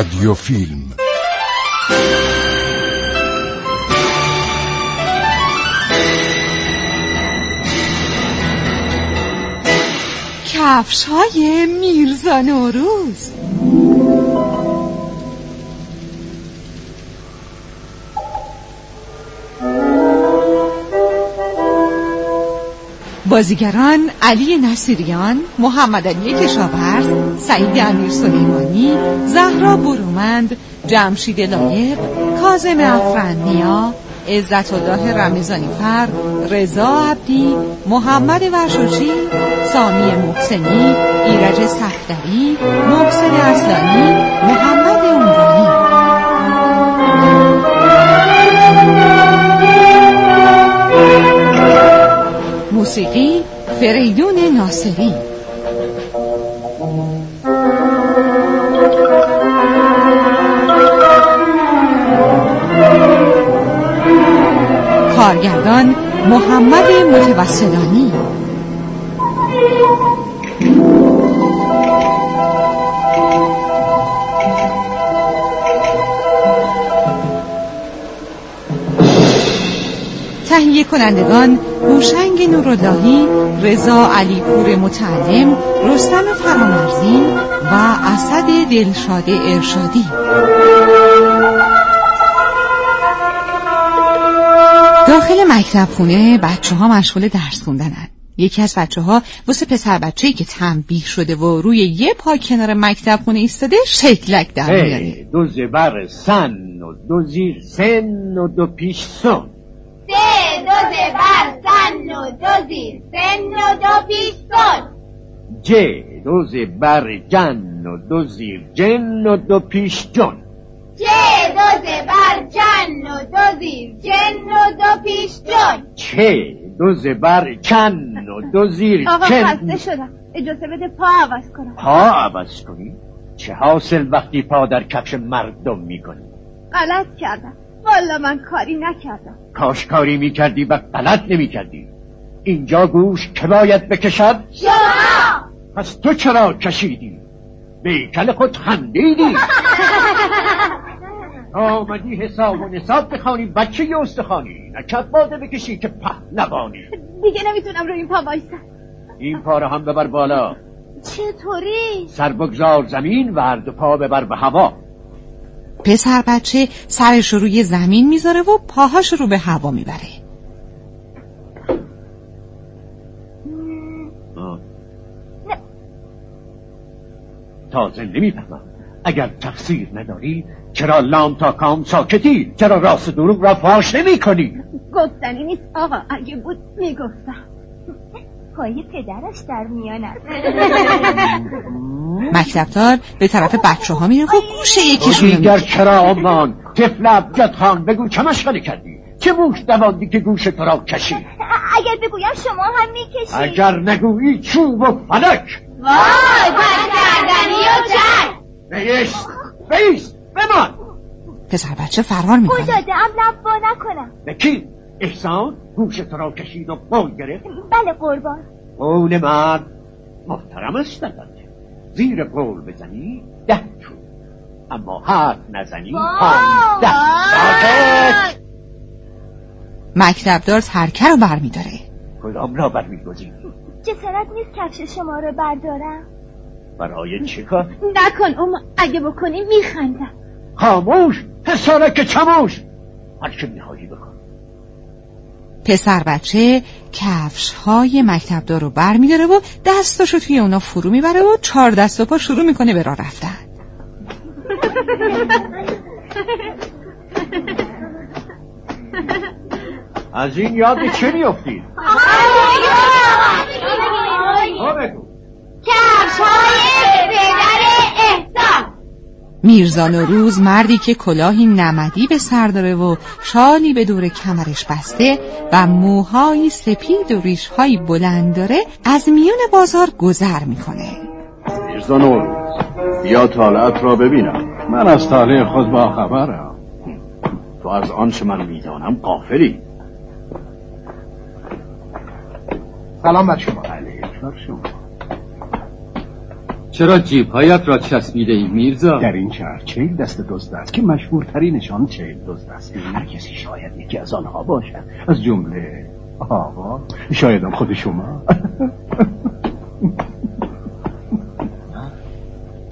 رادیو فیلم کفش های میرزا نوروز. بازیگران علی نصیریان، محمد علی کشاورز، سعید امیر سلیمانی، زهرا برومند، جمشید لایق، کازم افرندیا، عزت الله رمزانی فر، رضا عبدی، محمد ورشوچی، سامی محسنی، ایرج صفدری، محسن اصلانی، محمد موسیقی فریدون ناصری. کارگردان محمد متوسلانی. تهیه کنندگان هوشنگ نوراللهی رضا علیپور متعلم رستم فرامرزین و اسد دلشاد ارشادی. داخل مکتب خونه بچه ها مشغول درس خوندنن. یکی از بچه ها واسه پسر بچه که تنبیه شده و روی یه پا کنار مکتب خونه ایستاده شکلک در میاره. دو زبر سن و دو زیر سن و دو پیش سن. سه دو زبر سن و دو زیر سن و دو پیش سن. ج دو زبر جن و دو زیر جن و دو پیش جن. چه دو زبر جن و دو زیر جن و دو پیش جن. چه دو زبر چن و دو زیر آقا چن. خسته شدم. اجازه بده پا عوض کنم. پا عوض کنی؟ چه حاصل وقتی پا در کفش مردم می‌کنی؟ غلط کردم. والا من کاری نکردم. کاش کاری می‌کردی و غلط نمی‌کردی. اینجا گوش که باید بکشد؟ شما! پس تو چرا کشیدی؟ بیکل خود خندیدی. آمدی حساب و نصاب بخوانی بچه ی استخوانی. نکت باده بکشی که پهلوانی. دیگه نمی‌تونم روی این پا وایسم این پاره هم ببر بالا. چطوری؟ سر بگذار زمین و هر دو پا ببر به هوا. پسر بچه سرش رو روی زمین می‌ذاره و پاهاش رو به هوا می‌بره. تازه نمی‌فهمم. اگر تقصیر نداری چرا لام تا کام ساکتی؟ چرا راست دروغ را فاش نمی کنی گفتنی نیست آقا. اگه بود می‌گفتم. پای پدرش در میانم مکتبدار به طرف بچه ها میره. و گوش یکیشون رو دیگر. چرا امان طفل ابجد خان بگو چه مشغله کردی؟ چه موش دواندی که گوش تو را کشی؟ اگر بگویم شما هم می‌کشید اگر نگویی چوب و فلک. وای پس کردنی و چند بیست بیست بمان. پسر بچه فرار می‌کنه. داده ام لب نکنم. به کی؟ احسان گوش تو را کشید و قول گرفت. بله قربان. قول من محترم است البته. زیر قول بزنی ده چوب اما حرف نزنی پانزده ساکت مکتبدار ترکه رو برمیداره. کدام را برمیگزین جسارت نیست کفش شما رو بردارم. برای چه کار؟ نکن اما اگه بکنی میخندم. خاموش حسارک چموش. هر چه می‌خواهی بکن. پسر بچه کفش های مکتبدار رو بر میداره و دستاشو توی اونا فرو می‌بره و چهار دست و پا شروع می‌کنه به راه رفتن. از این یاد چه میافتید بگو. کفش های پدر احسان. میرزا نوروز مردی که کلاهی نمدی به سر داره و شالی به دور کمرش بسته و موهایی سپید و ریشهایی بلند داره از میون بازار گذر می‌کنه. میرزا نوروز بیا طالعت را ببینم. من از طالع خود با خبرم. تو از آنچه من می‌دانم قافلی سلام بر شما. علیه شما. چرا جیبهایت را چسبیده ای میرزا؟ در این شهر چیل دست دزد است که مشهورترینشان چیل دزد است. هر کسی شاید یکی از آنها باشد. از جمله آقا. شاید هم خود شما.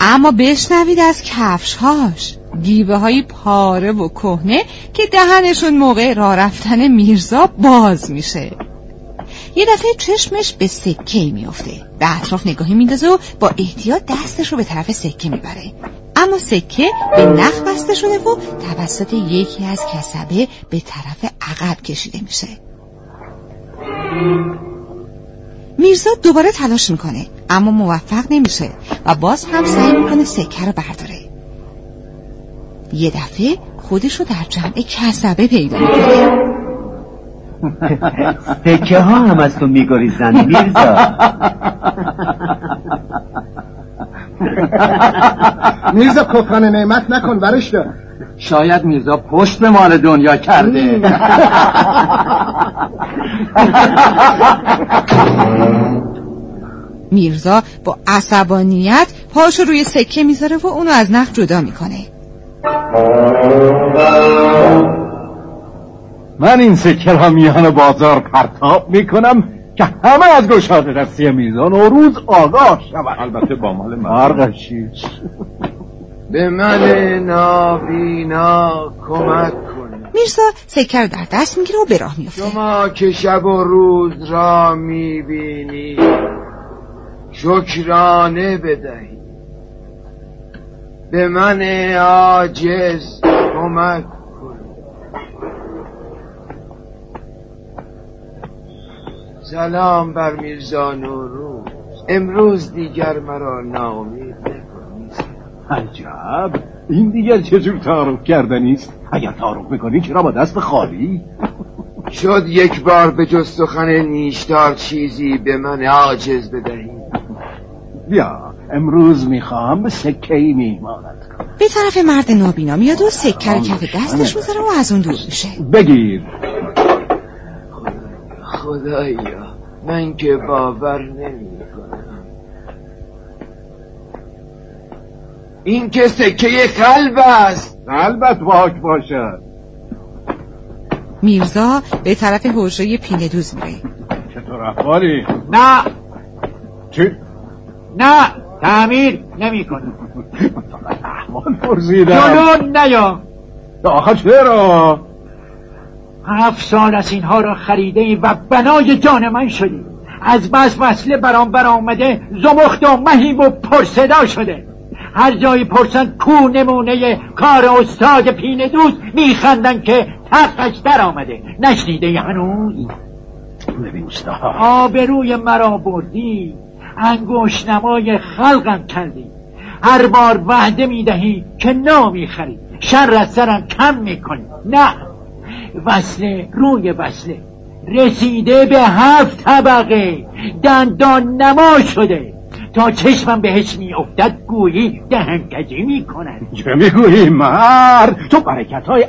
اما بشنوید از کفشهاش. گیوه های پاره و کهنه که دهنشون موقع راه رفتن میرزا باز میشه. یه دفعه چشمش به سکه میفته به اطراف نگاهی میندازه و با احتیاط دستش رو به طرف سکه می‌بره. اما سکه به نخ بسته شده و توسط یکی از کسبه به طرف عقب کشیده میشه. میرزا دوباره تلاش می‌کنه اما موفق نمیشه و باز هم سعی می‌کنه سکه رو برداره. یه دفعه خودش رو در جمع کسبه پیدا می‌کنه. سکه ها هم از تو میگریزن میرزا. میرزا کفران نعمت نکن برش دار. شاید میرزا پشت به مال دنیا کرده. میرزا با عصبانیت پاشو روی سکه می‌ذاره و اونو از نخ جدا می‌کنه. من این سکه را میان بازار پرتاب می‌کنم که همه از گشاده دستی میزان و روز آگاه شود. البته با مال مرغشیش به من نابینا کمک کن. میرزا سکه رو در دست می‌گیره و به راه میفته شما که شب و روز را می‌بینی شکرانه بدهی. به من عاجز کمک کن سلام بر میرزا نوروز امروز دیگر مرا ناامید نکنی. عجب. این دیگر چجور تعارف کردنی است؟ اگر تعارف می‌کنی چرا با دست خالی؟ شد یک بار به جز سخن نیشدار چیزی به من عاجز بدهی. بیا امروز می‌خواهم به سکه ای میهمانت کنم. به طرف مرد نابینا میاد و سکه رو کف دستش می‌ذاره و از اون دور میشه. بگیر. خدایا من که باور نمی کنم این که سکه قلب است. قلبت واک باشد. میرزا به طرف حجره پینه دوز میره. چطور احوالی؟ نه. چی؟ نه. تعمیر نمی کنم احوال پرسیدم. جلو نیا آخه چرا؟ هفت سال از اینها را خریده و بنای جان من شدی. از بس وصله برام برآمده زمخت و مهیم و پرصدا شده. هر جایی پرسن کو نمونه کار استاد پینه دوست؟ میخندن که تقش در آمده. نشنیده هنوز؟ ببین استاد. آبروی مرا بردی. انگوش نمای خلقم کردی. هر بار وعده می‌دهی که نامیخری شر از سرم کم می‌کنی. نه. وصله روی وصله. رسیده به هفت طبقه. دندان نما شده. تا چشمم بهش میافتد گویی دهنکجی می‌کند. چه می‌گویی مرد؟ تو برکت های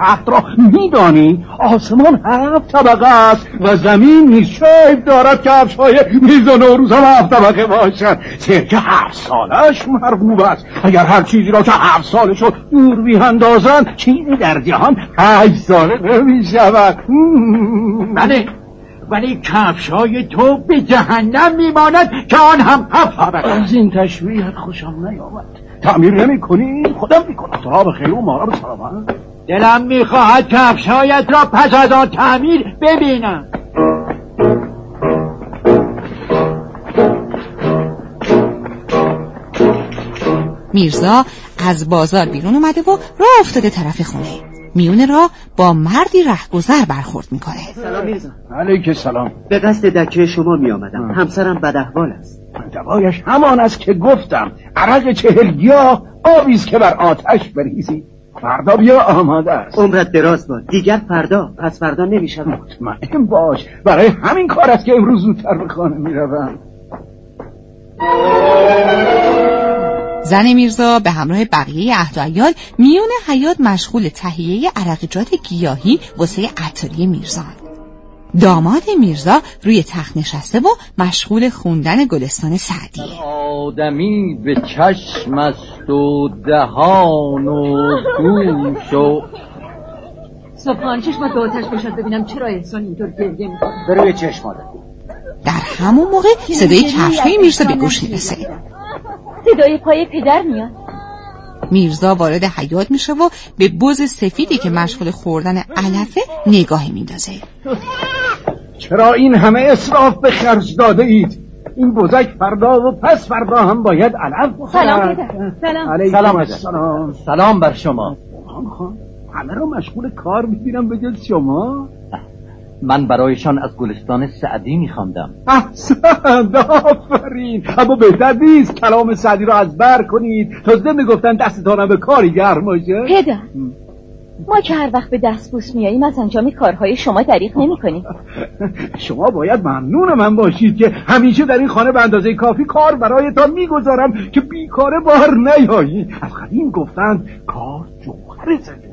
هفت را میدانی؟ آسمان هفت طبقه است و زمین نیز شیب دارد که کفش های میز و نوروز هم هفت طبقه باشد. سرکه هفت سالش مرغوب است. اگر هر چیزی را که هفت سالش رو دور بیاندازند چیزی در جهان هشت ساله نمی‌شود. بله. ولی کفش های تو به جهنم میماند که آن هم هفت طبقه. از این تشبیهت خوشم نیامد. تعمیر نمی کنی خودم می‌کنم. به خیر و ما را به سلامت. دلم می‌خواهد کفشهایت را پس از آن تعمیر ببینم. میرزا از بازار بیرون اومده و راه افتاده طرف خونه. میونه را با مردی رهگذر برخورد می‌کنه. سلام میرزا. علیک سلام. به قصد دکه شما می آمدم همسرم بد احوال است. دوایش همان است که گفتم عرق چهلگیا آبی است که بر آتش بریزی. فردا بیا آماده است. عمرت دراز باد. دیگر فردا. پس فردا نمی شود مطمئن باش. برای همین کار است که امروز زودتر به خانه می‌روم. زن میرزا به همراه بقیه عهد و عیال میون حیات مشغول تهیه عرقجات گیاهی واسه عطاری میرزان. داماد میرزا روی تخت نشسته و مشغول خوندن گلستان سعدیه آدمی به چشم است و دهان و گوش و صبحان چشمت به آتش باشد ببینم چرا احسان اینطور گریه می‌کنه. به روی چشم در همون موقع صدای کفشهای میرزا به گوش می‌رسه. صدای پای پدر میاد. میرزا وارد حیات میشه و به بز سفیدی که مشغول خوردن علفه نگاهی میندازه. چرا این همه اصراف به خرج داده اید؟ این بزک فردا و پس فردا هم باید علف بخورد. سلام پدر. سلام. علیکم سلام السلام. سلام بر شما. خان خان همه رو مشغول کار می‌بینم به جز شما من برایشان از گلستان سعدی میخواندم. احسن آفرین. اما بهتر نیست کلام سعدی رو از بر کنید. تا ضمن گفتن دستتانم به کاری گرم باشه. پدر ما که هر وقت به دست بوس میاییم از انجام کارهای شما دریغ نمی کنیم. شما باید ممنون من باشید که همیشه در این خانه به اندازه کافی کار برایتان می‌گذارم که بیکاره بار نیایی. از قدیم گفتند کار جوهر زندگی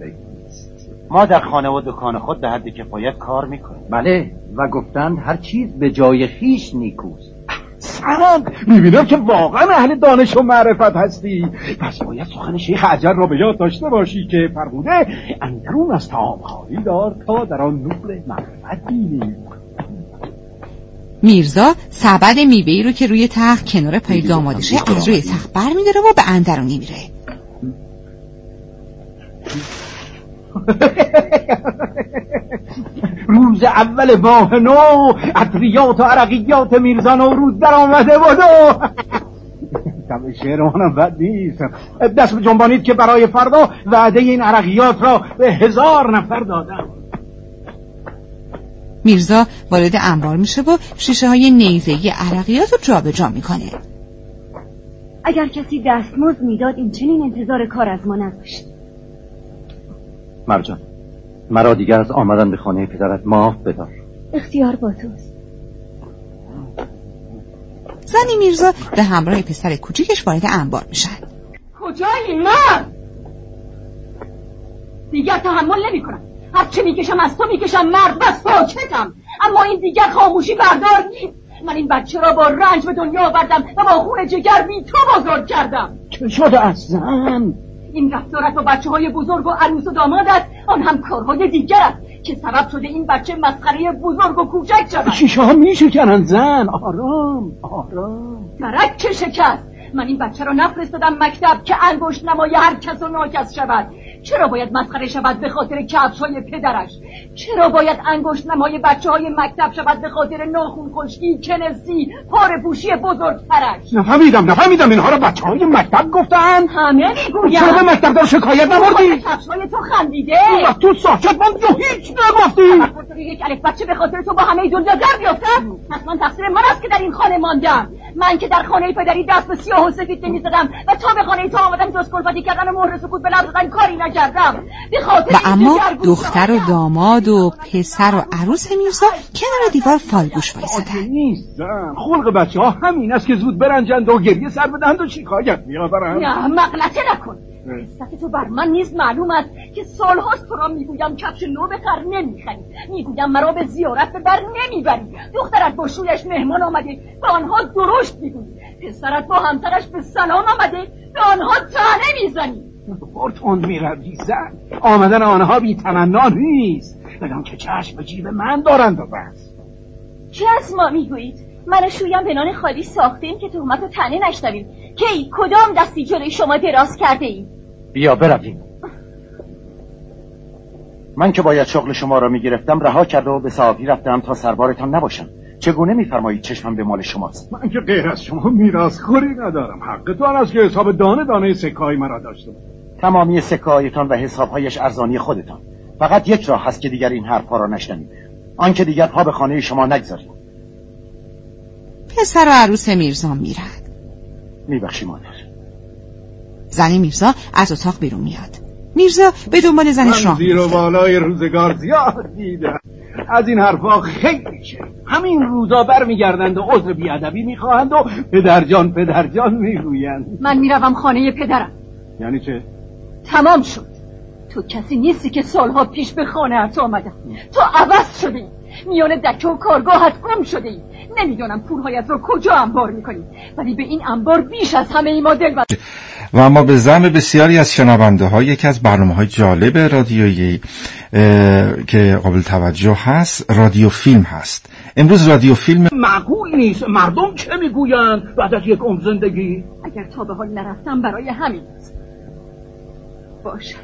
ما در خانه و دکان خود به حد کفایت کار می‌کنیم. بله و گفتند هر چیز به جای خیش نیکوست. سند می‌بینم که واقعا اهل دانش و معرفت هستی. پس باید سخن شیخ عجر را به یاد داشته باشی که فرموده اندرون از تام خالی دار تا در آن نور معرفت بینی میرزا سبد میوه‌ای رو که روی تخت کنار پای دامادشه از روی تخت بر میداره و به اندرونی میره. روز اول ماه نو عطریات و عرقیات میرزا نوروز در آمده بود. و طبع شعر منم بد نیست. دست جنبانید که برای فردا وعده این عرقیات را به هزار نفر دادم. میرزا وارد انبار میشه و شیشه های نیزهی عرقیات رو جابجا می‌کنه. اگر کسی دستمزد می‌داد این چنین انتظار کار از ما نداشت مرجان مرا دیگر از آمدن به خانه پدرت معاف بدار. اختیار با توست. زنی میرزا به همراه پسر کوچیکش وارد انبار میشن. کجایی من دیگر تحمل نمی کنم هر چه می‌کشم از تو می‌کشم مرد بس ساکتم اما این دیگر خاموشی بردار نیست من این بچه را با رنج به دنیا آوردم و با خون جگر بی تو بزرگ کردم. چه شده از زن؟ این رفتارت با بچه های بزرگ و عروس و دامادت آن هم کارهای دیگر است که سبب شده این بچه مسخره بزرگ و کوچک شود. شیشه ها میشکنن زن؟ آرام آرام. درک که شکست؟ من این بچه را نفرستادم مکتب که انگشت نمای هر کس و ناکس شود. چرا باید مسخره شود به خاطر کفش های پدرش؟ چرا باید انگشت نمای بچه های مکتب شود به خاطر ناخون خشکی کنسی پاره پوشی بزرگترش؟ نفهمیدم نفهمیدم. اینها رو بچه های مکتب گفتن. همه می‌گویم چرا به مکتب دار شکایت نبردی؟ کفش های تو خندیده. و تو ساکت من تو هیچ نگفتی. یک الف بچه به خاطر تو با همه دنیا در بیفتد پس من تقصیر من است که در این خانه ماندم. من که در خانه پدری دست به سیاه و سفید نمی‌زدم و تا به خانه تو آمدم جز کلفتی کردن و مهر سکوت به لب زدن کاری نکردم. و اما دختر و. داماد و پسر و عروس میرزا کنار دیوار فالگوش وایسادن زن خلق بچه ها همین است که زود برنجند و گریه سر بدهند و شکایت میآورند نه مغلطه نکن. قصت تو بر من نیز معلوم است که سالهاست تو را می‌گویم کفش نو بخر نمی‌خری. می‌گویم مرا به زیارت به بر نمی‌بری. دخترت با شویش مهمان آمده به آنها درشت می‌گویی پسرت با همسرش به سلام آمده به آنها تنه می‌زنی. تند می‌روی زن. آمدن آنها بی تمنا نیست. بدان که چشم به جیب من دارند و بس. چه از ما می‌گویید. من و شویم به نان خالی ساختیم که تهمت و تنه نشنویم. کی؟ کدام دستی جلوی شما دراز کرده ایم بیا برویم. من که باید شغل شما را می‌گرفتم رها کرده و به صحافی رفتم تا سربارتان نباشم. چگونه میفرمایید چشمم به مال شماست؟ من که غیر از شما میراث خوری ندارم. حقتان است که حساب دانه دانه سکای مرا داشته باشید. تمامی سکایتان و حسابهایش ارزانی خودتان. فقط یک راه هست که دیگر این حرفها را نشنوید. آنکه دیگر پا به خانه شما نگذارید. پسر و عروس میرزا میرن. میبخشی مادر. زن میرزا از اتاق بیرون میاد. میرزا به دنبال زنش من راه زیر و بالای روزگار زیاد دیدم از این حرفا خیلی شه همین روزا برمیگردند و عذر بیادبی می‌خواهند و پدرجان پدرجان می‌گویند. من می‌روم خانه پدرم. یعنی چه؟ تمام شد. تو کسی نیستی که سالها پیش به خانه ات آمدم تو عوض شدی. میان دکه و کارگاهت گم شده ای نمی‌دونم پولهایت رو کجا انبار می‌کنی. ولی به این انبار بیش از همه ای ما دل و اما به زم بسیاری از شنونده ها یکی از برنامه های جالب رادیویی که قابل توجه هست رادیو فیلم هست. امروز رادیو فیلم معقول نیست. مردم چه می‌گویند بعد از یک عمر زندگی؟ اگر تا به حال نرفتم برای همین است. باش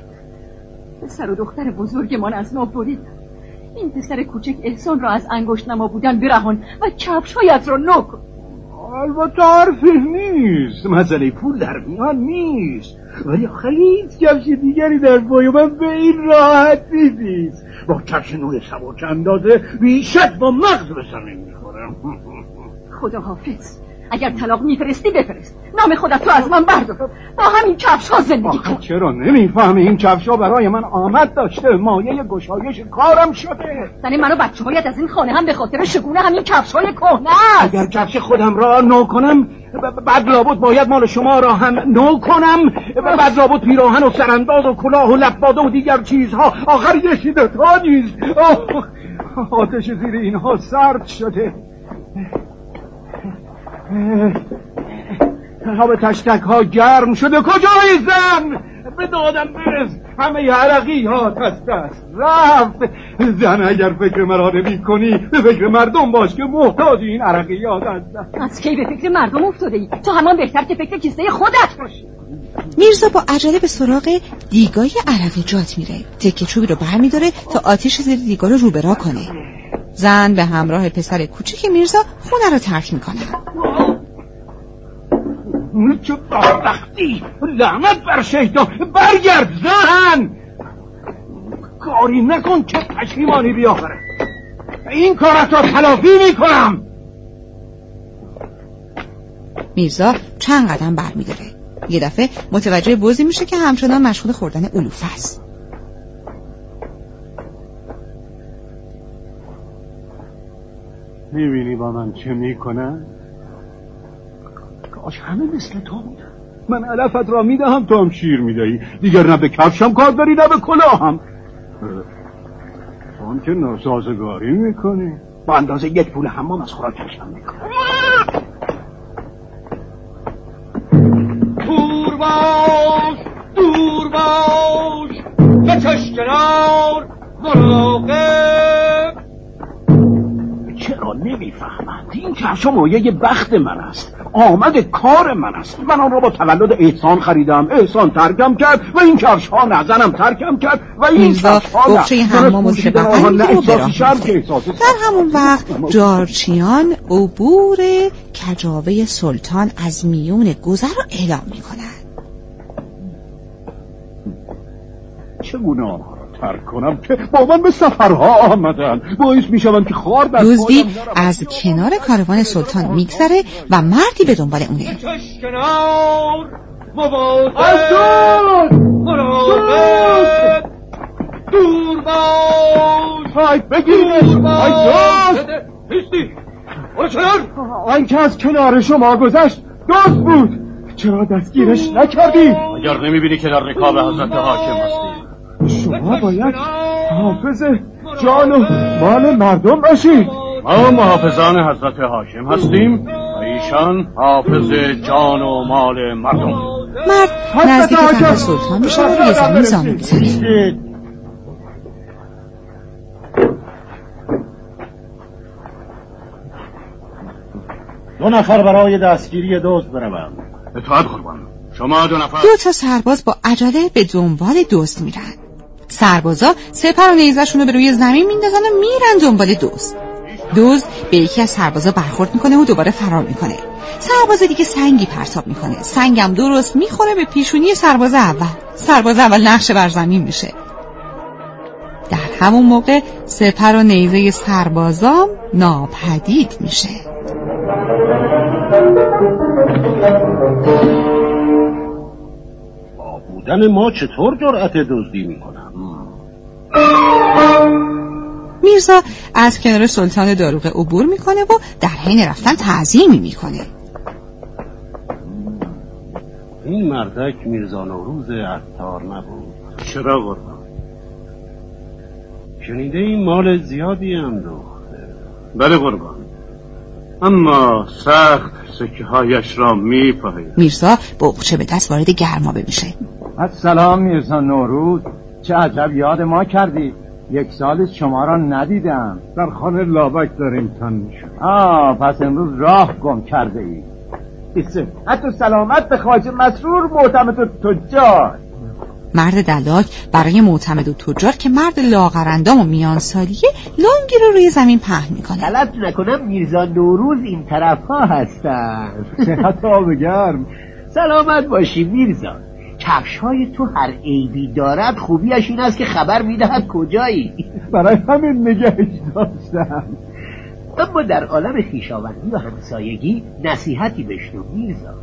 پسر و دختر بزرگمان از ما برید این پسر کوچک احسان را از انگشت نما بودن برهان و کفشهایت را نو کن. البته حرفی نیست. مسئله پول در میان نیست. ولی هیچ کفش دیگری در پای من به این راحتی نیست. با کفش نوع سبک اندازه بیشت با مغز به می‌خورم خدا حافظ اگر طلاق میفرستی بفرست. نام خودت تو از من بردار. با همین کفش ها زندگی کن. چرا نمی‌فهمی؟ این کفش ها برای من آمد داشته. مایه گشایش کارم شده. زن منو بچه هایت از این خانه هم به خاطر شگونه همین کفش های کهنه اگر کفش خودم را نو کنم بعد لابد باید مال شما را هم نو کنم. بعد لابد پیراهن و سرانداز و کلاه و لباده و دیگر چیزها. آخر یکی تا نیست. آتش زیر اینها سرد شده. آب تشتک ها گرم شده. کجایی زن؟ به دادم برس همه عرقی ها دست دست. رفت. زن اگر فکر مرا نمی کنی به فکر مردم باش که محتاج این عرقی ها دست از کی به فکر مردم افتاده ای تو همان بهتر که فکر کیسه خودت باشی. میرزا با عجله به سراغ دیگای عرقی جات میره. تکه چوبی رو برمیداره تا آتیش زیر دیگا رو روبرا کنه. زن به همراه پسر کوچیک میرزا خونه رو ترک می‌کنه. چه بدبختی. لعنت بر شیطان. برگرد زن کاری نکن که پشیمانی بیاوره این کارت را تلافی می‌کنم. میرزا چند قدم برمیداره. یه دفعه متوجه بوزی میشه که همچنان مشغول خوردن علوفه است. می‌بینی با من چه می‌کنن؟ کاش همه مثل تو بودن من علفت را می‌دهم تو هم شیر می‌دهی. دیگر نه به کفشم کار داری نه به کلاهم. تو هم که ناسازگاری می‌کنی. با اندازه یک پول حمام از خوراکشم می‌کنی دور باش دور باش. به چشم کنار مراقب نمی‌فهمند این کفش مایه بخت من است. آمد کار من است. من آن را با تولد احسان خریدم. احسان ترکم کرد و این کفش ها نزنم ترکم کرد و این کفش ها در همون وقت جارچیان عبور کجاوه سلطان از میون گذر رو اعلام می‌کنن چگونه آنها ترک کنم که با من به سفرها آمدن. باعث می شوند که خار در دزدی از کنار کاروان سلطان میگذره و مردی به دنبال اونه. دور باش. های بگیرش. های دوست آن که از کنار شما گذشت دوست بود. چرا دستگیرش نکردی؟ اگر نمی‌بینی که در رکاب حضرت حاکم هستی. شما باید حافظ جان و مال مردم باشید. ما محافظان حضرت حاکم هستیم و ایشان حافظ جان و مال مردم. مرد نزدیک تخت سلطان میشه و روی زمین زانو می‌زنه دو نفر برای دستگیری دوست بروند. اطاعت قربان. شما دو نفر. دو تا سرباز با عجله به دنبال دوست میرن. سربازا سپر و نیزشون رو به روی زمین میندازن و میرن دنبال دوست. دوست به یکی از سربازا برخورد می‌کنه و دوباره فرار می‌کنه. سرباز دیگه سنگی پرتاب می‌کنه. سنگم درست می‌خوره به پیشونی سرباز اول. سرباز اول نقشه بر زمین میشه. در همون موقع سپر و نیزه سربازام ناپدید میشه. با بودن ما چطور جرأت دزدی می‌کنم میرزا از کنار سلطان داروغ عبور می‌کنه و در حین رفتن تعظیمی می‌کنه. این مردک میرزا نوروز عطار نبود. چرا قربان؟ شنیده این مال زیادی هم دوخت بله قربان. اما سخت سکه هایش را می میرزا بقچه به دست وارد گرمابه میشه سلام میرزا نوروز. چه عجب یاد ما کردی. یک سال شما را ندیدم. در خانه لابک داریم تن میشون آه پس امروز راه گم کرده ای حتی سلامت به خواجه مسرور معتمد و تجار. مرد دلاک برای معتمد و تجار که مرد لاغرندام و میان سالیه لنگی رو روی زمین پهن می‌کنه. غلط نکنم میرزا نوروز این طرف ها هستن آب گرم. سلامت باشی میرزا. کفش های تو هر عیبی دارد خوبیش این است که خبر می‌دهد کجایی. برای همین نگهش داشتم. اما در عالم خیشاوندی و همسایگی نصیحتی بشنو میرزا.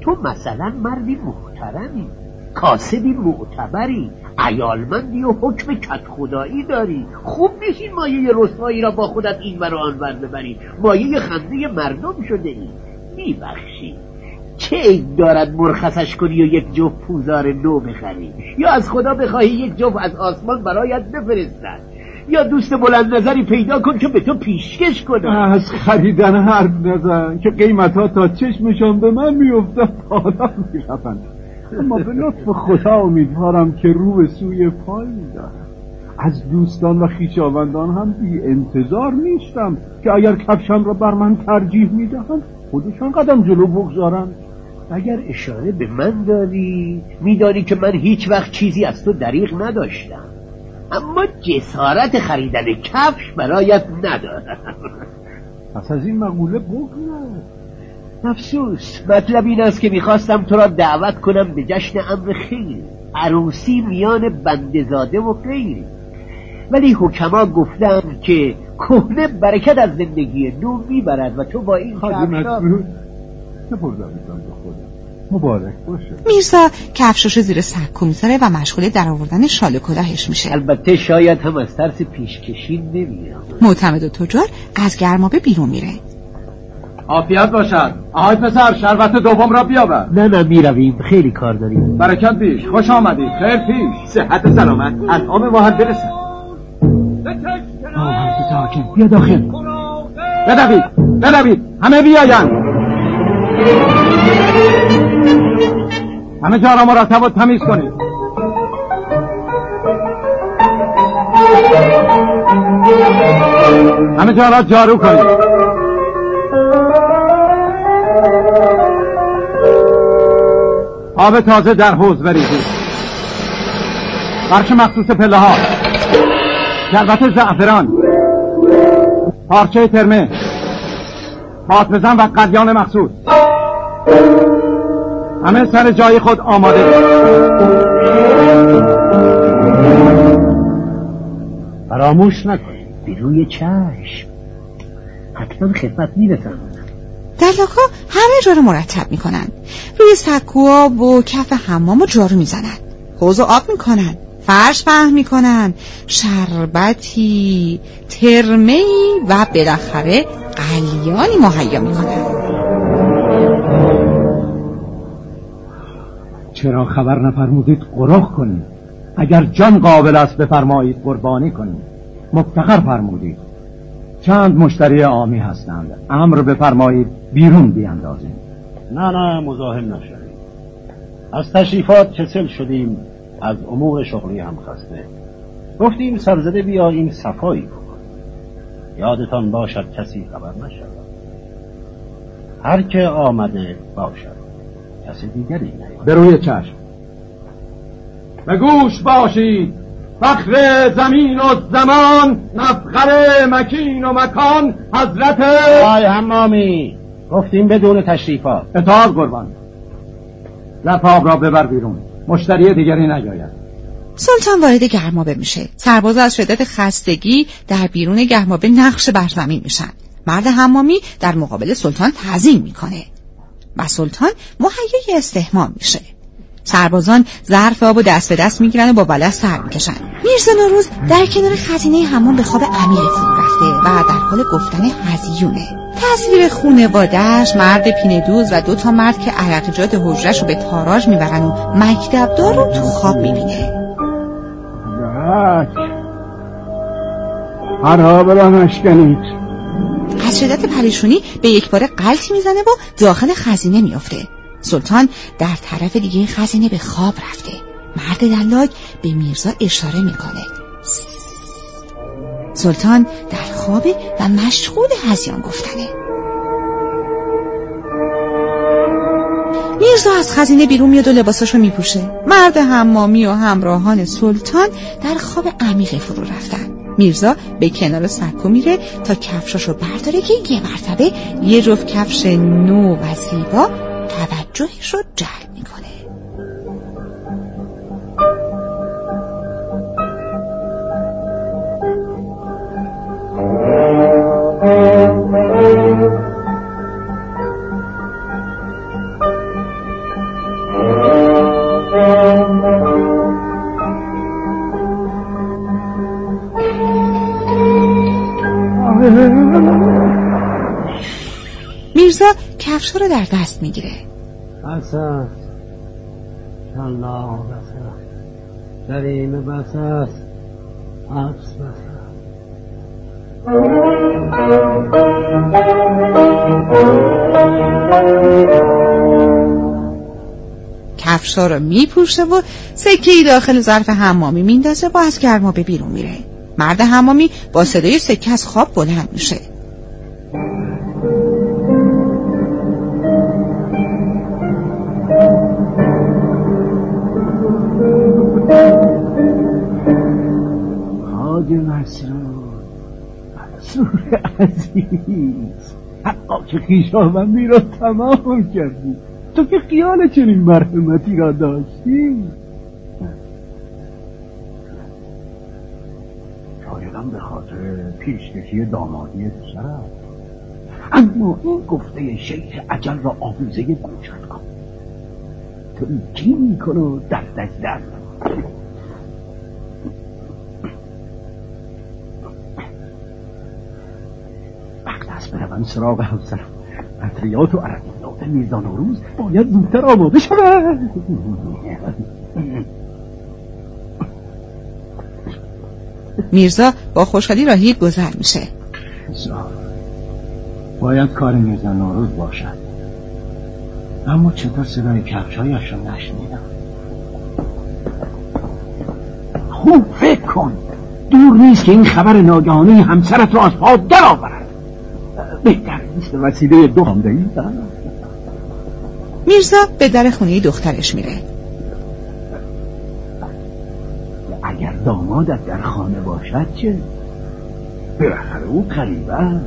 تو مثلا مردی محترمی کاسبی معتبری عیالمندی و حکم کت خدایی داری. خوب نیست این مایه رسوایی را با خودت این ور آنور ببری. مایه خنده مردم شده ای. میبخشی. چه عیب دارد مرخصش کنی و یک جفت پوزار نو بخری؟ یا از خدا بخواهی یک جفت از آسمان برایت بفرستد؟ یا دوست بلند نظری پیدا کن که به تو پیشکش کنه از خریدن حرف نزن که قیمت ها تا چشمشان به من میافتد حالا می‌روند. اما به لطف خدا امیدوارم که رو به سوی پای دارم. از دوستان و خیشاوندان هم بی انتظار نیستم که اگر کفشم را بر من ترجیح می‌دهند خودشان قدم جلو بگذارند. اگر اشاره به من داری میدانی که من هیچ وقت چیزی از تو دریغ نداشتم. اما جسارت خریدن کفش برایت ندارم. پس از این مقوله بگذار افسوس مطلب این است که می‌خواستم تو را دعوت کنم به جشن امر خیلی عروسی میان بندزاده و غیری ولی حکما گفتن که کهنه برکت از زندگی نو می‌برد و تو با این کفشا مبارک باشه. میرزا کفشش زیر سکو می‌ذاره و مشغول در آوردن شال کلاهش میشه. البته شاید هم از ترس پیشکشی نمیرم معتمد و تجار از گرمابه بیرون میره. عافیت باشد. آهای پسر شربت دوم را بیابد نه نه می‌رویم. خیلی کار داریم. برکت بیش. خوش آمدید خیر پیش. صحت سلامت. انعام واحد برسد بیا داخل. بدوید بدوید. همه بیاین همه جا را مرتب و تمیز کنید. همه جا را جارو کنید. آب تازه در حوز بریزید. فرش مخصوص پله ها. شربت زعفران. پارچه ترمه. بزن و قلیان مخصوص. همه سر جای خود آماده فراموش نکنید. به روی چشم. حتما خدمت می‌رسم. دلاکا همه جا رو مرتب می‌کنن. روی سکوها و کف حمام و جارو می‌زنن. حوض آب می‌کنن. فرش پهن می‌کنن. شربتی ترمه و بالاخره قلیانی مهیا می‌کنن. چرا خبر نفرمودید قرخ کنید. اگر جان قابل است بفرمایید قربانی کنید. مفتخر فرمودید. چند مشتری عامی هستند. امر بفرمایید بیرون بیاندازیم. نه نه مزاحم نشوید. از تشریفات کسل شدیم. از امور شغلی هم خسته. گفتیم سرزده بیا این صفایی بکن یادتان باشد کسی خبر نشود. هر که آمده باشد. کسی دیگری به روی چشم. به گوش باشید. فخر زمین و زمان مفخر مکین و مکان حضرت آی همامی گفتیم بدون تشریفات. اطاعت قربان. لفاف را ببر بیرون. مشتری دیگری نیاید. سلطان وارد گرمابه میشه. سرباز از شدت خستگی در بیرون گرمابه نقش بر زمین میشن. مرد حمامی در مقابل سلطان تعظیم می‌کنه. و سلطان مهیای استهمام میشه. سربازان ظرف آب و دست به دست می‌گیرن و با بلست سر می‌کشن. میرزا نوروز در کنار خزینه حمام به خواب امیر فرو رفته و در حال گفتن هزیونه. تصویر خونوادهش مرد پینه دوز و دو تا مرد که عرقجات حجرش رو به تاراج می‌برن و مکتبدار رو تو خواب می‌بینه. هرها را نشکنید از شدت پریشونی به یک بار قلط می‌زنه و داخل خزینه میافته. سلطان در طرف دیگه خزینه به خواب رفته. مرد دلاک به میرزا اشاره می‌کنه. سلطان در خوابه و مشغول هزیان گفتنه. میرزا از خزینه بیرون میاد و لباساشو میپوشه. مرد حمامی و همراهان سلطان در خواب عمیقی فرو رفتن. میرزا به کنار سکو میره تا کفشاشو برداره که یه مرتبه یه جفت کفش نو و زیبا توجهش رو جلب می‌کنه. میرزا کفش رو در دست می‌گیره. بس است الله بس است جریمه بس است. حبس بس است کفشا رو میپوشه و سکه داخل ظرف حمامی میندازه و از گرمابه بیرون میره. مرد حمامی با صدای سکه از خواب بلند میشه. حاج عزیز. حقا که خیشاوندی را تمام کردی. تو که خیال چنین مرحمتی را داشتی؟ شایدم به خاطر پیشکشی دامادی پسرم اما این گفته شیخ عجل را آویزه گوشت کن. تو کی میکن و دردش درد وقت است بروم سراغ همسرم. قطریات و عرقیات میزان و روز باید زودتر آماده شود. میرزا با خوشحالی راهی گذر میشه. باید کار میرزا نوروز باشد. اما چطور صدای کفشایش رو نشنیدم؟ خوب فکر کن. دور نیست که این خبر ناگهانی همسرت را از پا درآورد. بهتر نیست وسیله دو خاندهی میرزا به در خونه دخترش میره. دامادت در خانه باشد چه؟ بالاخره او قریب است.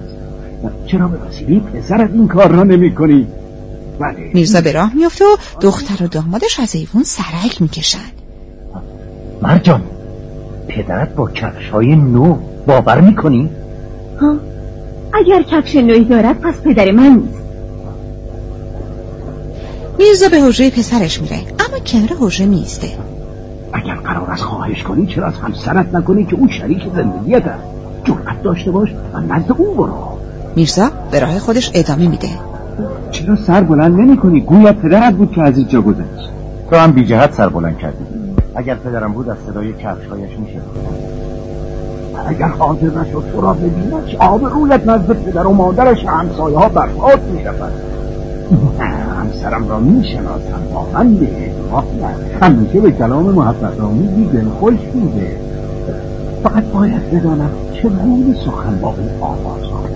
چرا به وسیله پسرت این کار را نمی کنی؟ بله. میرزا به راه میفته و دختر و دامادش از ایوون سرک می‌کشن مرجان پدرت با کفش های نو باور می‌کنی؟ ها؟ اگر کفش نوی دارد پس پدر من نیست. میرزا به حجره پسرش میره اما کنار حجره میسته اگر قرار است خواهش کنی چرا از همسرت نکنی که او شریک زندگیت است جرأت داشته باش و نزد او برو. میرزا به راه خودش ادامه میده. چرا سر بلند نمی کنی؟ گویا پدرت بود که از اینجا گذشت. تو هم بی جهت سر بلند کردی. اگر پدرم بود از صدای کفشهایش میشه اگر حاضر نشد تو را ببیند چه آب رویت نزد پدر و مادرش همسایه ها برباد می شود همسرم را می شناسم با من به اعتماد همیشه به کلام محبت آمیزی دلخوش بوده فقط باید بدانم چگونه سخن با او آغاز کنم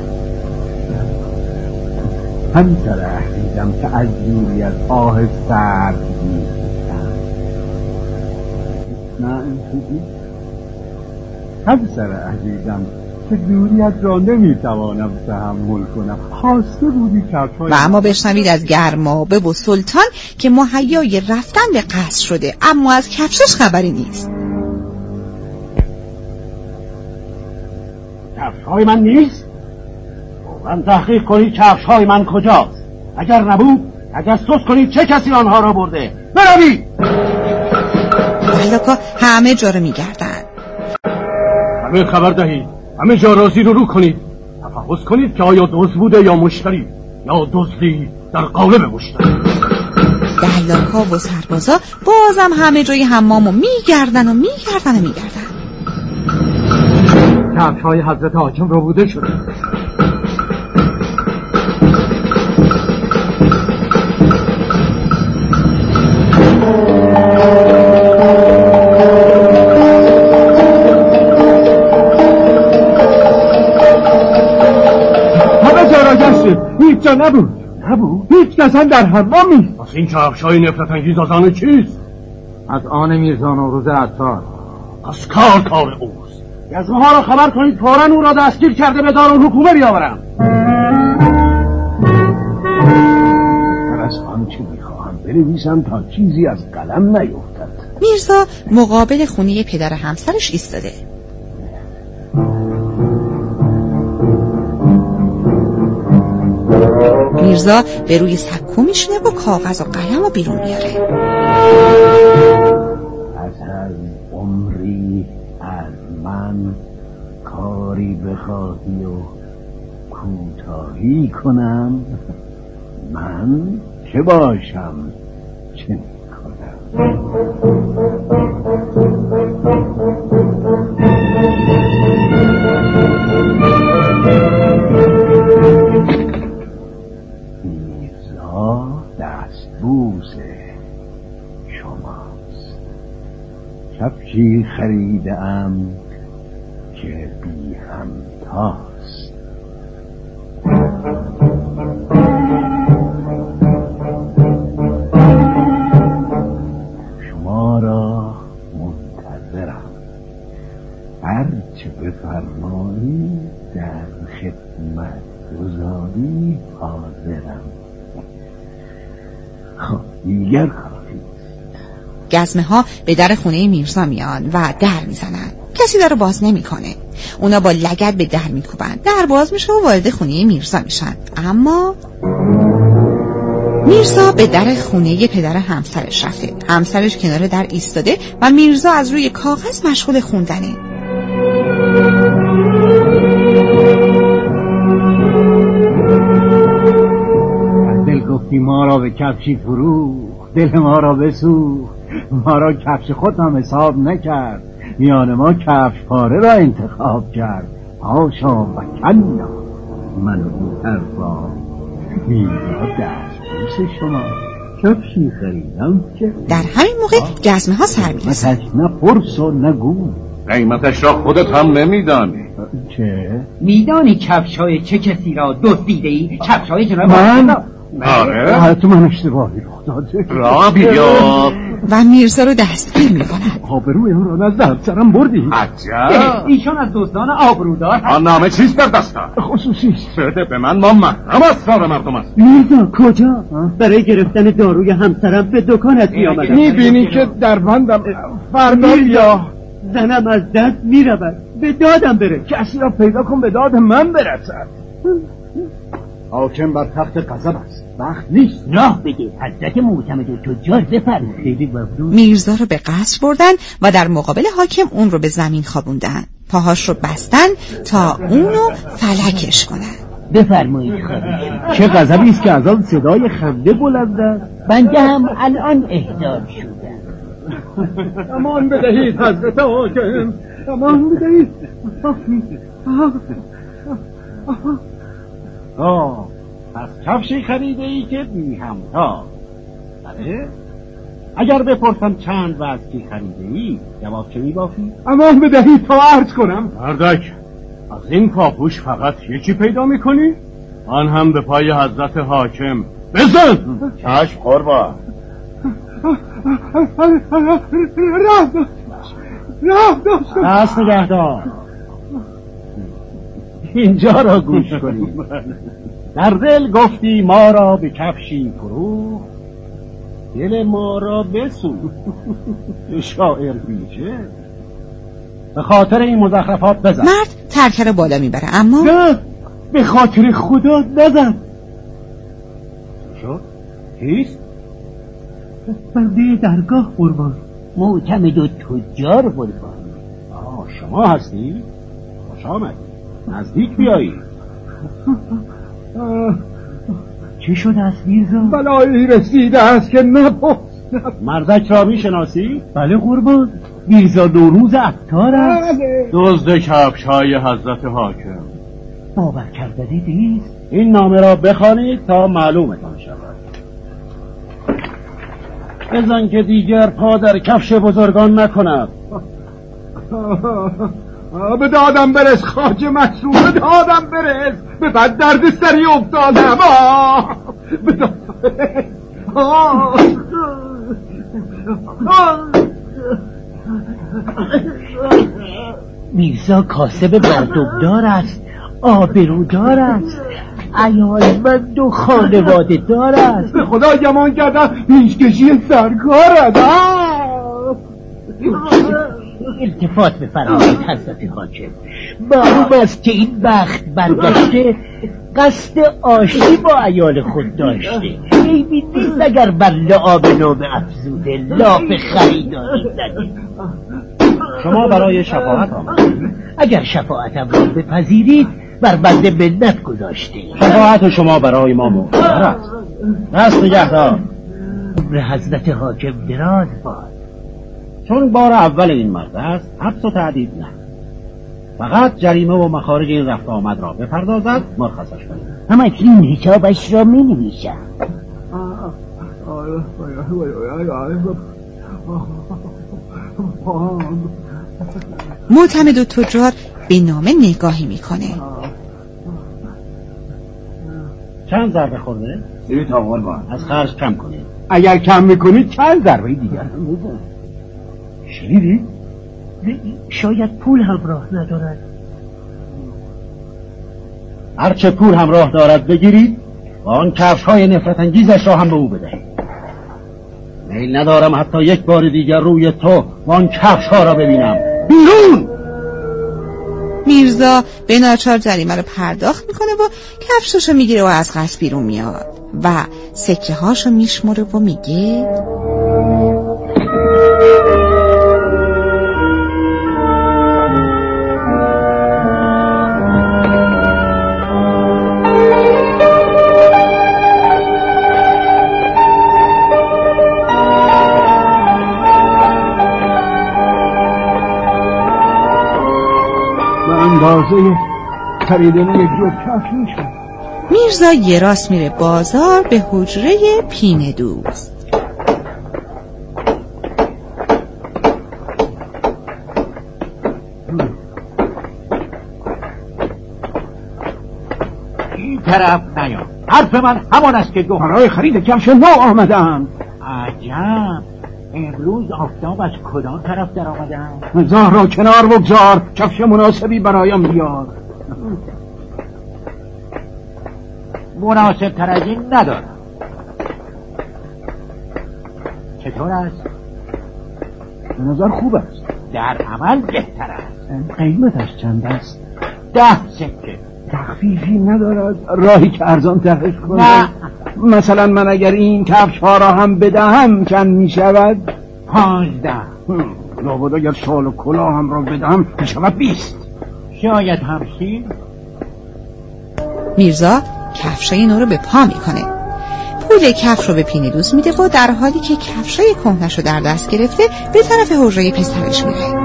همسر عزیزم که از دوری از آه سرد می‌کشم نه اینطوری همسر عزیزم دوریت را نمی‌توانم تحمل کنم؟ خواسته بودی کفشای و اما بشنوید از گرمابه و سلطان که مهیای رفتن به قصر شده اما از کفشش خبری نیست. کفشهای من نیست؟ فورا تحقیق کنید کفشهای من کجاست. اگر نبود تجسس کنید چه کسی آنها را برده؟ بروید! بلاکا همه جا رو میگردن. همه خبر دهید. همه جا رازی رو رو کنید. تفحص کنید که آیا دوز بوده یا مشتری. یا دزدی در قالب مشتری. دلاکا و سربازا بازم همه جای حمامو میگردن و میگردن و میگردن. کفش های حضرت حاکم رو بوده شده. جا نبود. نبود؟ هیچ کس هم در حمام نیست. پس این کفشای نفرت انگیز از آن چیست از آن میرزا نوروز عطار. از کار کار اوست. گزمه ها را خبر کنید فورا او را دستگیر کرده به دارون حکومه بیاورم. از آنچه می‌خواهم بنویسم تا چیزی از قلم نیفتد. میرزا مقابل خونه پدر همسرش ایستاده. میرزا به روی سکو میشینه و کاغذ و قلم رو بیرون میاره. از عمری از من کاری بخواهی و کوتاهی کنم من چه باشم چه می‌کنم کفشی خریدم که بی همتاست شما را منتظرم. هرچه بفرمایی در خدمت گذاری حاضرم. خب دیگر گزمه ها به در خونه میرزا میان و در می‌زنن. کسی در رو باز نمی‌کنه. اونا با لگد به در میکوبن. در باز میشه و وارد خونه میرزا میشن. اما میرزا به در خونه پدر همسرش رفته. همسرش کنار در ایستاده و میرزا از روی کاغذ مشغول خوندنه. دل گفتی ما را به کفشی فروخت. دل ما را بسوخت. ما را کفش خود هم حساب نکرد. میان ما کفش پاره را انتخاب کرد. آشا و کنا. من و این حرفا. میرا دست بوس شما. کفشی خریدم که در همین موقع گزمه ها سر قیمتش نه پرس و نه قیمتش را خودت هم نمیدانی. چه؟ میدانی کفش های چه کسی را دزدیده ای کفش های جناب من؟ آره. حتما اشتباهی رخ داده را بیا و میرزا رو دستگیر می‌کنن. آبروی آن را نزد همسرم بردی. عجب. ایشان از دزدان آبرودار آن نامه چیست در دستت خصوصی. بده به من ما محرم از کار مردم است. میرزا کجا؟ برای گرفتن داروی همسرم به دکانت بیامدم می‌بینی که در بندم. فردا بیا. زنم از دست می‌رود. به دادم بره. کسی را پیدا کن به داد من برسد. حاکم بر تخت قذب است. وقت نیست. راه بده. حضرت معتمد و تجار بفرمایید. خیلی میرزا رو به قصر بردن و در مقابل حاکم اون رو به زمین خوابوندن. پاهاش رو بستن تا اونو فلکش کنن. بفرمایید خواهش چه غضبی است که از آن صدای خنده بلند است. بنده هم الان احضار شدم امان بدهید حضرت حاکم. امان بدهید. آه پس کفشی خریده ای که بی همتا بله اگر بپرسم چند وزکی خریده ای جواب چه میبافی؟ امان بدهید تا عرض کنم. مردک از این پاپوش فقط یکی پیدا می‌کنی؟ آن هم به پای حضرت حاکم. بزن! چشم قربان راه داشت. راه داشت. دست نگهدار اینجا را گوش کنید در دل گفتی ما را به کفشی فرو. دل ما را بسو. شاعر بیچه به خاطر این مزخرفات بزن. مرد ترکه رو بالا می‌بره اما نه به خاطر خدا نزن. شد؟ چیست بنده درگاه قربان. معتمد و تجار قربان. آه شما هستی؟ خوش آمدی نزدیک بیایی. چه شده است میرزا؟ بلایی رسیده است که نپرس مردک را می‌شناسی؟ بله قربان. میرزا نوروز عطار است. بله. دزد کفش های حضرت حاکم. باور کردنی نیست. این نامه را بخوانید تا معلومتان شود. بزن که دیگر پا در کفش بزرگان نکند. به دادم برس خاج مسروع به دادم برس. به بد درد سری افتادم. به دادم برس. میرزا کاسب بردمدار است آبرودار است ایالمند و خانواده دار است. به خدا گمان کردم پیشکشی سرکار است. التفات به فرمایید حضرت حاکم. معلوم است که این بخت برگشته قصد آشتی با ایال خود داشته. عیبی نیست اگر بر لعاب نام افزوده لاف خریداری زده شما برای شفاعت آمدید. اگر شفاعتم را بپذیرید بر بنده منت گذاشته. شفاعت شما برای ما معتبر است. دست نگهدار. عمر حضرت حاکم دراز باد. چون بار اول این مرد است حبس و تعدید نه. فقط جریمه و مخارج این رفت آمد را بپردازد مرخصش کنید. هم اکنون حسابش را می نویشم معتمد و تجار به نامه نگاهی می‌کنه. چند ضربه خورده؟ سی تا قربان از خرج کم کنید. اگر کم می‌کنید چند ضربه دیگر؟ شنیدی؟ شاید پول همراه ندارد. هرچه پول همراه دارد بگیرید و آن کفش های نفرت انگیزش را هم به او بدهید میل ندارم حتی یک بار دیگر روی تو و آن کفش ها را ببینم. بیرون! میرزا به ناچار جریمه رو پرداخت می‌کنه و کفشاشو می‌گیره و از قصد بیرون میاد و سکه هاشو میشمره و میگه اندازه خریدن یک جور کفش میشه میرزا یه راست میره بازار به حجره پینه دوست. این طرف نیا حرف من همان است که گفتم برای خرید کفش نو آمدم عجب. امروز آفتاب از کدام طرف در آمدن؟ زهر را کنار بگذار کفش مناسبی برایم بیار. مناسب تر از این ندارم. چطور است؟ به نظر خوب است. در عمل بهتر است. قیمتش چند است؟ ده سکه. تخفیفی ندارد. راهی که ارزان ترش کنه نه. مثلا من اگر این کفش ها را هم بدهم چند می شود؟ پانزده. لابد اگر شال و کلاه هم را بدهم می شود بیست. شاید همشین میرزا کفشای نو رو به پا می‌کنه. پول کفش رو به پینه دوست میده و در حالی که کفشای کهنش رو در دست گرفته به طرف حجره پسرش میره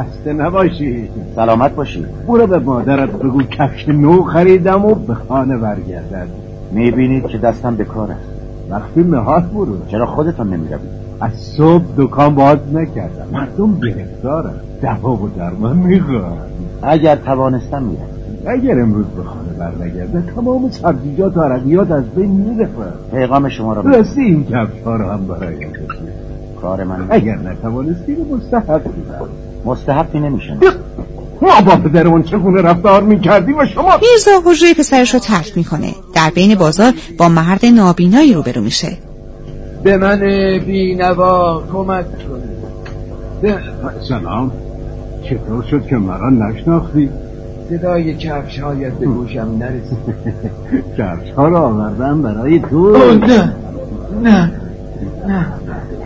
خسته نباشی. سلامت باشید برو به مادرت بگو کفش نو خریدم و به خانه برگردد می‌بینید که دستم به کار است. وقتی نهار برو. چرا خودتان نمی‌روید از صبح دکان باز نکردم. مردم گرفتارم دوا و درمان می‌خوان. اگر توانستم میرم اگر امروز به خانه برنگرده تمام سبزیجات و عرقیات از بین می‌رفت. پیغام شما را راستی این کفش ها رو هم برایم بشید کار من اگر نتوانستی رو مستحب بودم. مستحقی نمیشن ما با پدرمون چگونه رفتار می‌کردیم و شما میرزا حجره پسرش رو ترک می‌کنه. در بین بازار با مرد نابینایی روبرو میشه. به من بینوا کمک کنید. به سلام. چطور شد که مرا نشناختی؟ صدای کفش هایت به گوشم نرسید. کفش ها را آوردم برای تو. نه نه. نه.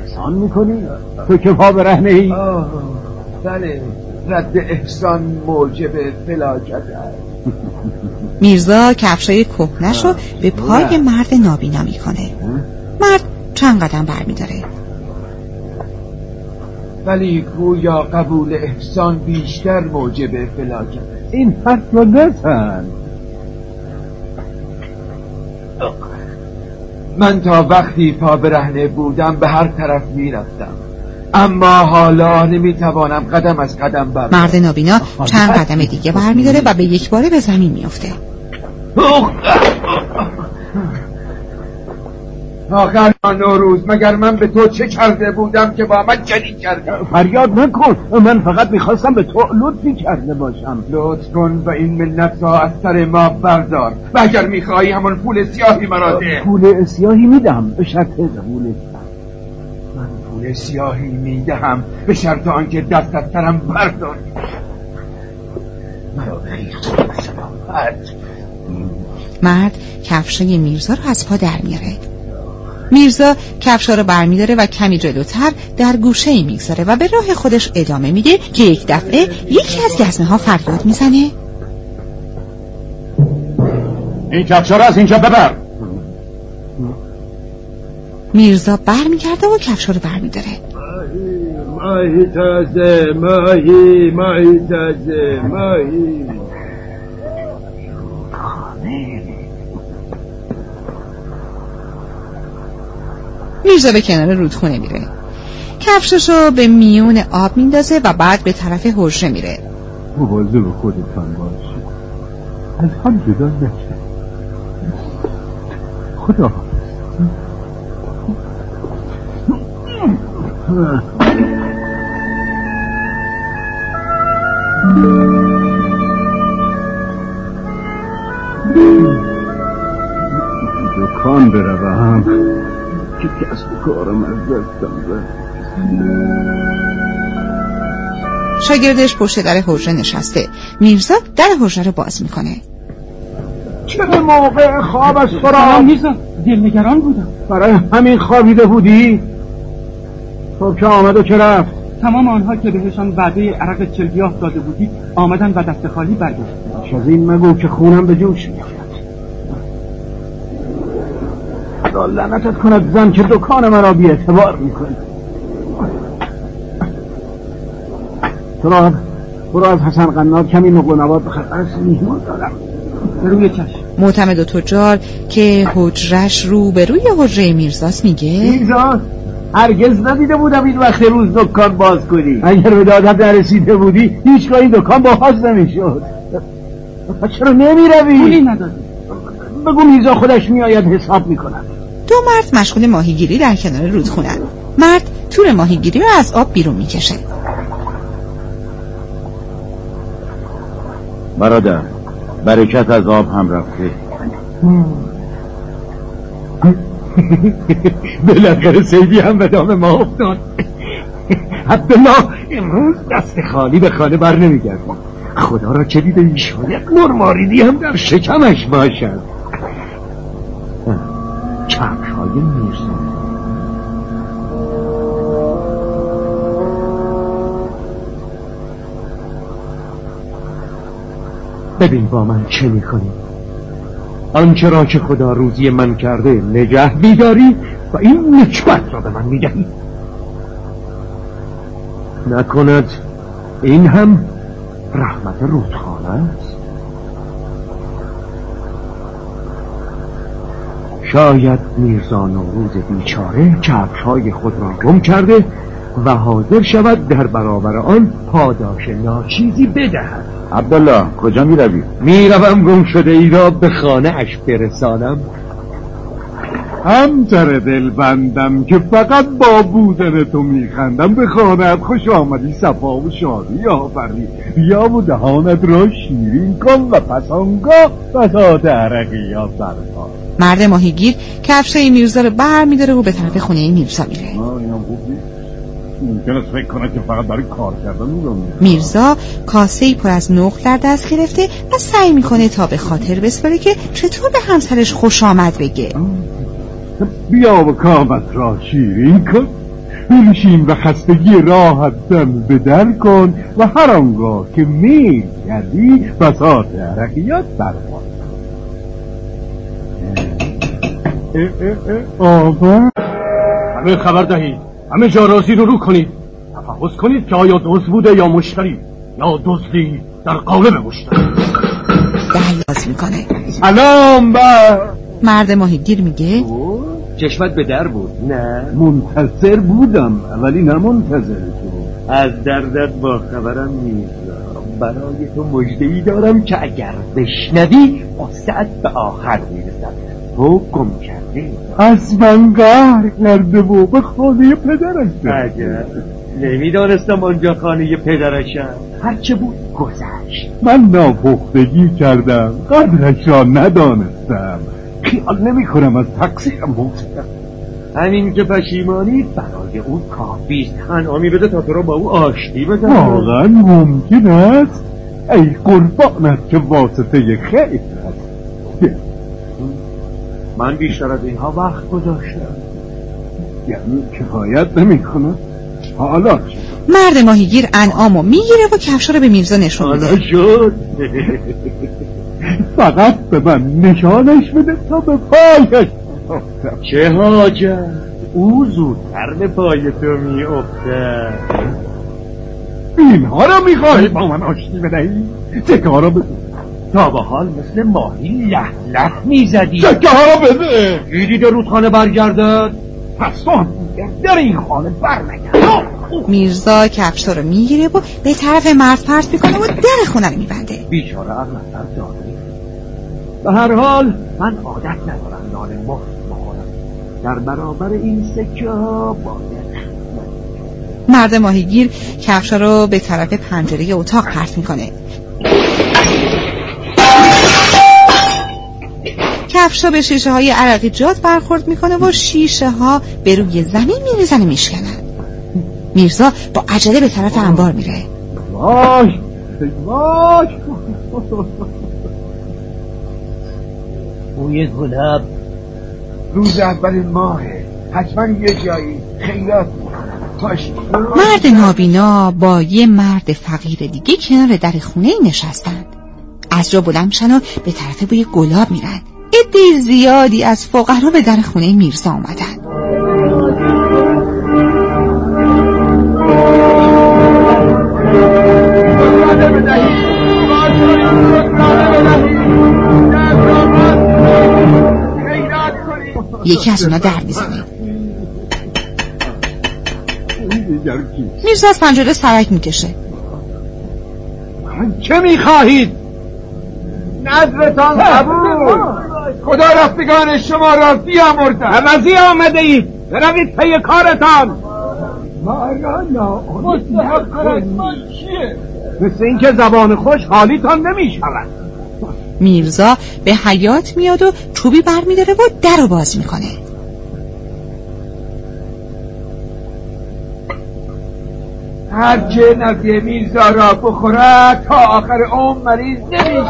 احسان می‌کنی؟ تو که پا برهنه ای بله رد احسان موجب فلاکت است. میرزا کفشای کهنش رو به پای مرد نابینا می‌کنه مرد چند قدم برمیداره. ولی گویا قبول احسان بیشتر موجب فلاکت این حرف رو نزن. من تا وقتی پا برهنه بودم به هر طرف می‌رفتم. اما حالا نمی‌توانم قدم از قدم بر مرد نابینا چند قدم دیگه برمیداره و به یک باره به زمین میفته آخر نوروز مگر من به تو چه کرده بودم که با من چنین کردم فریاد نکن. من فقط می‌خواستم به تو لطفی کرده باشم. لطف کن و این منت را از سر ما بردار. و اگر می‌خواهی همون پول سیاهی مرا ده. پول سیاهی میدم به شرط قبول پول سیاهی می‌دهم به شرط آنکه دست از سرم بردار. مرا مرد. کفشای میرزا رو از پا در میاره. میرزا کفشا رو برمیداره و کمی جلوتر در گوشه ای می‌گذاره و به راه خودش ادامه میده که یک دفعه یکی از گزمه ها فریاد می‌زنه. این کفشا رو از اینجا ببر. میرزا برمیگرده و کفشا رو برمیداره. ماهی تازه ماهی ماهی تازه ماهی. میرزا به کنار رودخونه میره. کفششو به میون آب میندازه و بعد به طرف حجره میره. مواظب خودتان باش. از هم جدا نشد خدا دکان بروم. که کسب کارم از دستم رفت شاگردش پشت در حجره نشسته. میرزا در حجره رو باز می‌کنه. چه موقع خواب از تو میرزا دلنگران بودم. برای همین خوابیده بودی؟ خب که آمد و چه رفت؟ تمام آنها که بهشان وعده عرق چلگیاه داده بودی آمدن و دست خالی برگشت. از این مگو که خونم به جوش میاد خدا لعنتت کند زن که دکان مرا بی اعتبار می‌کنی. تو برو از حسن قناد کمی نقل و نواد بخر. از میهمان دارم. روی چشم. معتمد و تجار که حجرش رو به روی حجره میرزاست میگه؟ میرزا هرگز ندیده بودم این وقت روز دکان باز کنی. اگر به دادت نرسیده بودی هیچگاه این دکان باز نمی‌شد. چرا نمی روی؟ پولی ندادی بگو میرزا خودش میآید حساب می‌کنم دو مرد مشغول ماهیگیری در کنار رودخونن. مرد تور ماهیگیری رو از آب بیرون می‌کشه. برادر برکت از آب هم رفته. بالاخره سیدی هم به دام ما افتاد. عبدالله امروز دست خالی به خانه بر نمیگردم. خدا را چه دیده ایشان یک مرماریدی هم در شکمش باشد. کفشهای میرزا. ببین با من چه می‌کنی. آنچه را که خدا روزی من کرده نگه بیداری و این نکبت را به من می‌دهی. نکند این هم رحمت رودخانه است. شاید میرزا نوروز بیچاره کفشهای خود را گم کرده و حاضر شود در برابر آن پاداش ناچیزی بدهد. عبدالله کجا می روی؟ می روم گم شده ای را به خانه اش برسانم. همسر دل بندم که فقط با بودن تو میخندم. به خانه خوش آمدی صفا و شادی آفری بیا و دهانت را شیرین کن و پس آنگاه بساط عرقی یا مرد ماهیگیر کفشای میرزا رو بر میداره و به طرف خونه میرزا میره. ممکن است فکر کنه که فقط برای کار کردن میرزا کاسه پر از نقل در دست گرفته و سعی می‌کنه تا به خاطر بسپاره که چطور به همسرش خوش آمد بگه. بیا و کامت را شیرین کن. بنشین و خستگی راحت دم به در کن و هر آنگاه که میل کردی بساط عرقیات برپا آمد همه خبر دهید. همه جا رازی رو رو کنید. تفحص کنید که آیا دوز بوده یا مشتری. یا دزدی در قالب مشتری. در باز می‌کنه. سلام بر مرد ماهیگیر میگه. چشمت به در بود. نه. منتظر بودم ولی نه منتظر تو. از دردت با خبرم میرزا برای تو مجده ای دارم که اگر بشنوی قصت به آخر می‌رسد. تو گم کرده. از من قهر کرده و به خانه پدرش عجب نمی‌دانستم آنجا خانه پدرشم. هرچه بود گذشت. من ناپختگی کردم. قدرش را ندانستم. خیال نمی کنم از تقصیرم مفتم همین که پشیمانی برای او کافیست انعامی بده تا تو را با او آشتی بده واقعا ممکن است. ای قربانت که واسطه خیر است. من بیشتر از اینها وقت گذاشتم. یعنی کفایت نمی کنم حالا مرد ماهیگیر انعامو می‌گیره و کفشا رو به میرزا نشون میده. شد. فقط به من نشانش بده تا به پایش چه حاجت؟ او زودتر به پای تو میافته اینها رو می‌خواهی با من آشتی بدهی؟ چکه ها رو بده تا به حال مثل ماهی له له می‌زدی. چکه ها بده. دیدی در رودخانه برگردد؟ پس تو هم در این خانه برنگرد. میرزا کفشا رو می‌گیره و به طرف مرد پرت می‌کنه و در خونه رو میبنده. بیچاره داده به هر حال من عادت ندارم نان مفت بخورم. در برابر این سکه ها باید. مرد ماهیگیر کفشا رو به طرف پنجره اتاق پرت می‌کنه. کفشا به شیشه های عرقی جاد برخورد می‌کنه و شیشه ها به روی زمین میریزن و میشکنن. میرزا با عجله به طرف انبار میره. وای وای بوی گلاب. روز اول ماهه حتما یه جایی خیرات مرد نابینا با یه مرد فقیر دیگه کنار در خونه نشستند. از جا بلند میشن و به طرف بوی گلاب میرن. عده زیادی از فقرا به در خونه میرزا آمدن. یکی از اونا در می‌زنه. میرزا از پنجره سرک می‌کشه. چه می‌خواهید؟ نظرتان قبول. خدا رفتگان شما را بیامرزد عوضی آمده اید بروید پی کارتان. ما را ناامید مثل اینکه زبان خوش حالیتان نمی شود. میرزا به حیات میاد و چوبی برمیداره و در رو باز می‌کنه. هر نزی میرزا را بخورد تا آخر عمر مریض نمی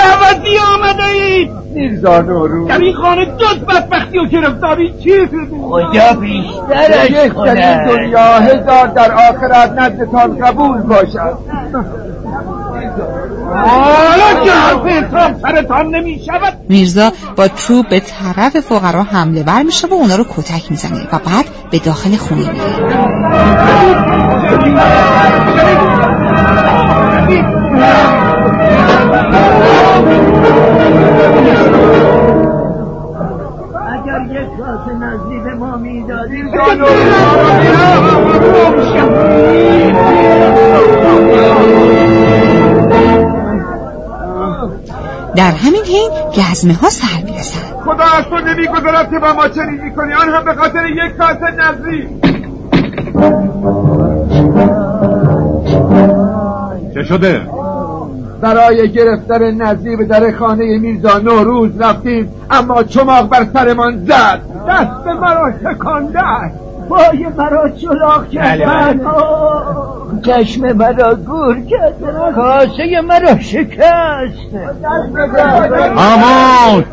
عوضی آمده اید. میرزا نورو در این خانه جز بدبختی و گرفتاری چیزی خدا بیشترش این دنیا هزار در آخرت نزدتان قبول باشد. حالا که حرف حساب سرتان نمی شود میرزا با چوب به طرف فقرا حمله بر میشه و اونا رو کتک می‌زنه و بعد به داخل خونه میره. اگر یک نزدی به ما می‌دادی در همین حین گزمه ها سر می‌رسن خدا از تو نمی‌گذارد که با ما چنین می‌کنی. آن هم به خاطر یک کاسه نزدی چه شده؟ برای گرفتن نزدی به در خانه میرزا نوروز رفتیم اما چماق بر سرمان زد. دست مرا شکانده پای مرا چلاق کردن چشم مرا گور کردن کاسه مرا شکست. خاموش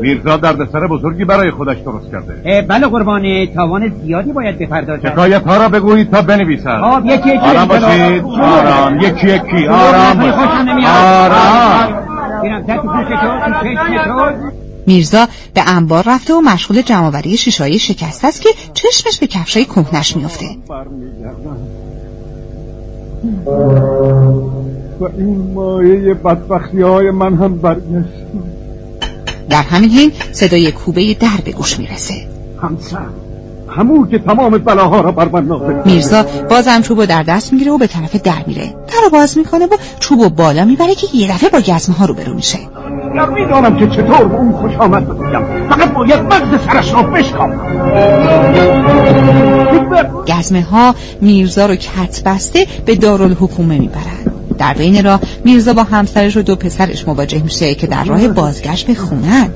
میرزا دردسر بزرگی برای خودش درست کرده بله قربان تاوان زیادی باید بپردازد شکایت ها را بگویید تا بنویسد خب یکی یکی آرام باشید آرام یکی یکی آرام باشید. آرام میرزا به انبار رفته و مشغول جمعآوری شیشایی شکسته است که چشمش به کفشای کهنش میفته و این مایه بدبختی های من هم برگشت در همین حین صدای کوبه در به گوش می‌رسه. همسر همون که تمام بلاها را بر من نازل میرزا بازم چوبو در دست می‌گیره و به طرف در میره. در رو باز می‌کنه و چوبو بالا می‌بره که یه دفعه با گزمه ها روبرو میشه. می‌دانم که چطور به اون خوش آمد بگویم فقط باید مغز سرش را بشکافم گزمه ها میرزا رو کت بسته به دارالحکومه می‌برن در بین راه میرزا با همسرش و دو پسرش مواجه میشه که در راه بازگشت به خونن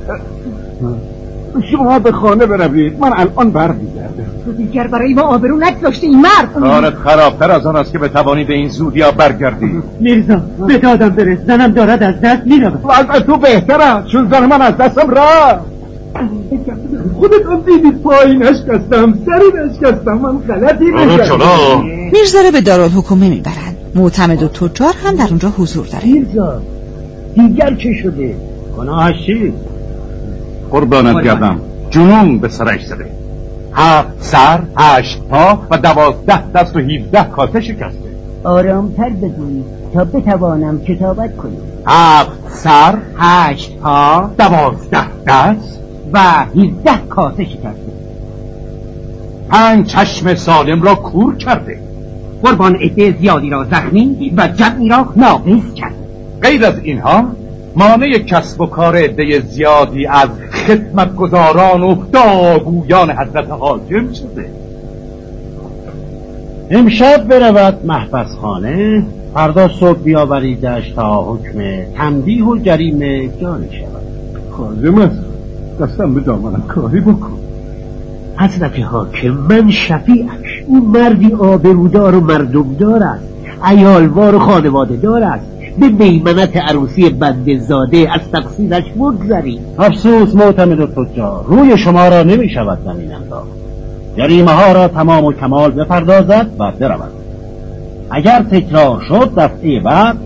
شما به خانه بروید. من الان برمیگردم تو دیگر برای ما آبرو نگذاشته این مرد. کارت خرابتر از آن است که بتوانی به این زودی ها برگردی. میرزا به دادم برس. زنم دارد از دست می‌رود. و از تو بهتره چون زن من از دستم رفت. خودتون دیدید پایین اشکستم سری اشکستم من غلطی نکردم. میرزا رو به دارالحکومه می‌برن معتمد و تجار هم در اونجا حضور داره میرزا دیگر چه شده؟ گناهش چی؟ قربانت گردم. جنون به سرش زده. هفت سر هشت پا و دوازده دست و هیوده کاسه شکسته. آرامتر بگویید تا بتوانم کتابت کنم. هفت سر هشت پا دوازده دست و هیوده کاسه شکسته. پنج چشم سالم را کور کرده. قربان عده زیادی را زخمی و جمعی را ناقص کرد. غیر از اینها مانع کسب و کار عده زیادی از خدمتگزاران و داگویان حضرت حاکم شده. امشب برود محبس خانه فردا صبح بیاوریدش تا حکم تنبیه و جریمه جاری شود. خازم است دستم به دامنم کاری بکن. حضرت حاکم من شفیعش او مردی آبرودار و مردمدار است ایالوار و خانواده دار است به میمنت عروسی بندزاده از تقصیرش مگذری افسوس معتمد و تجار روی شما را نمی شود زمین انداخت. جریمه ها را تمام و کمال بپردازد و برود. اگر تکرار شد دفعه بعد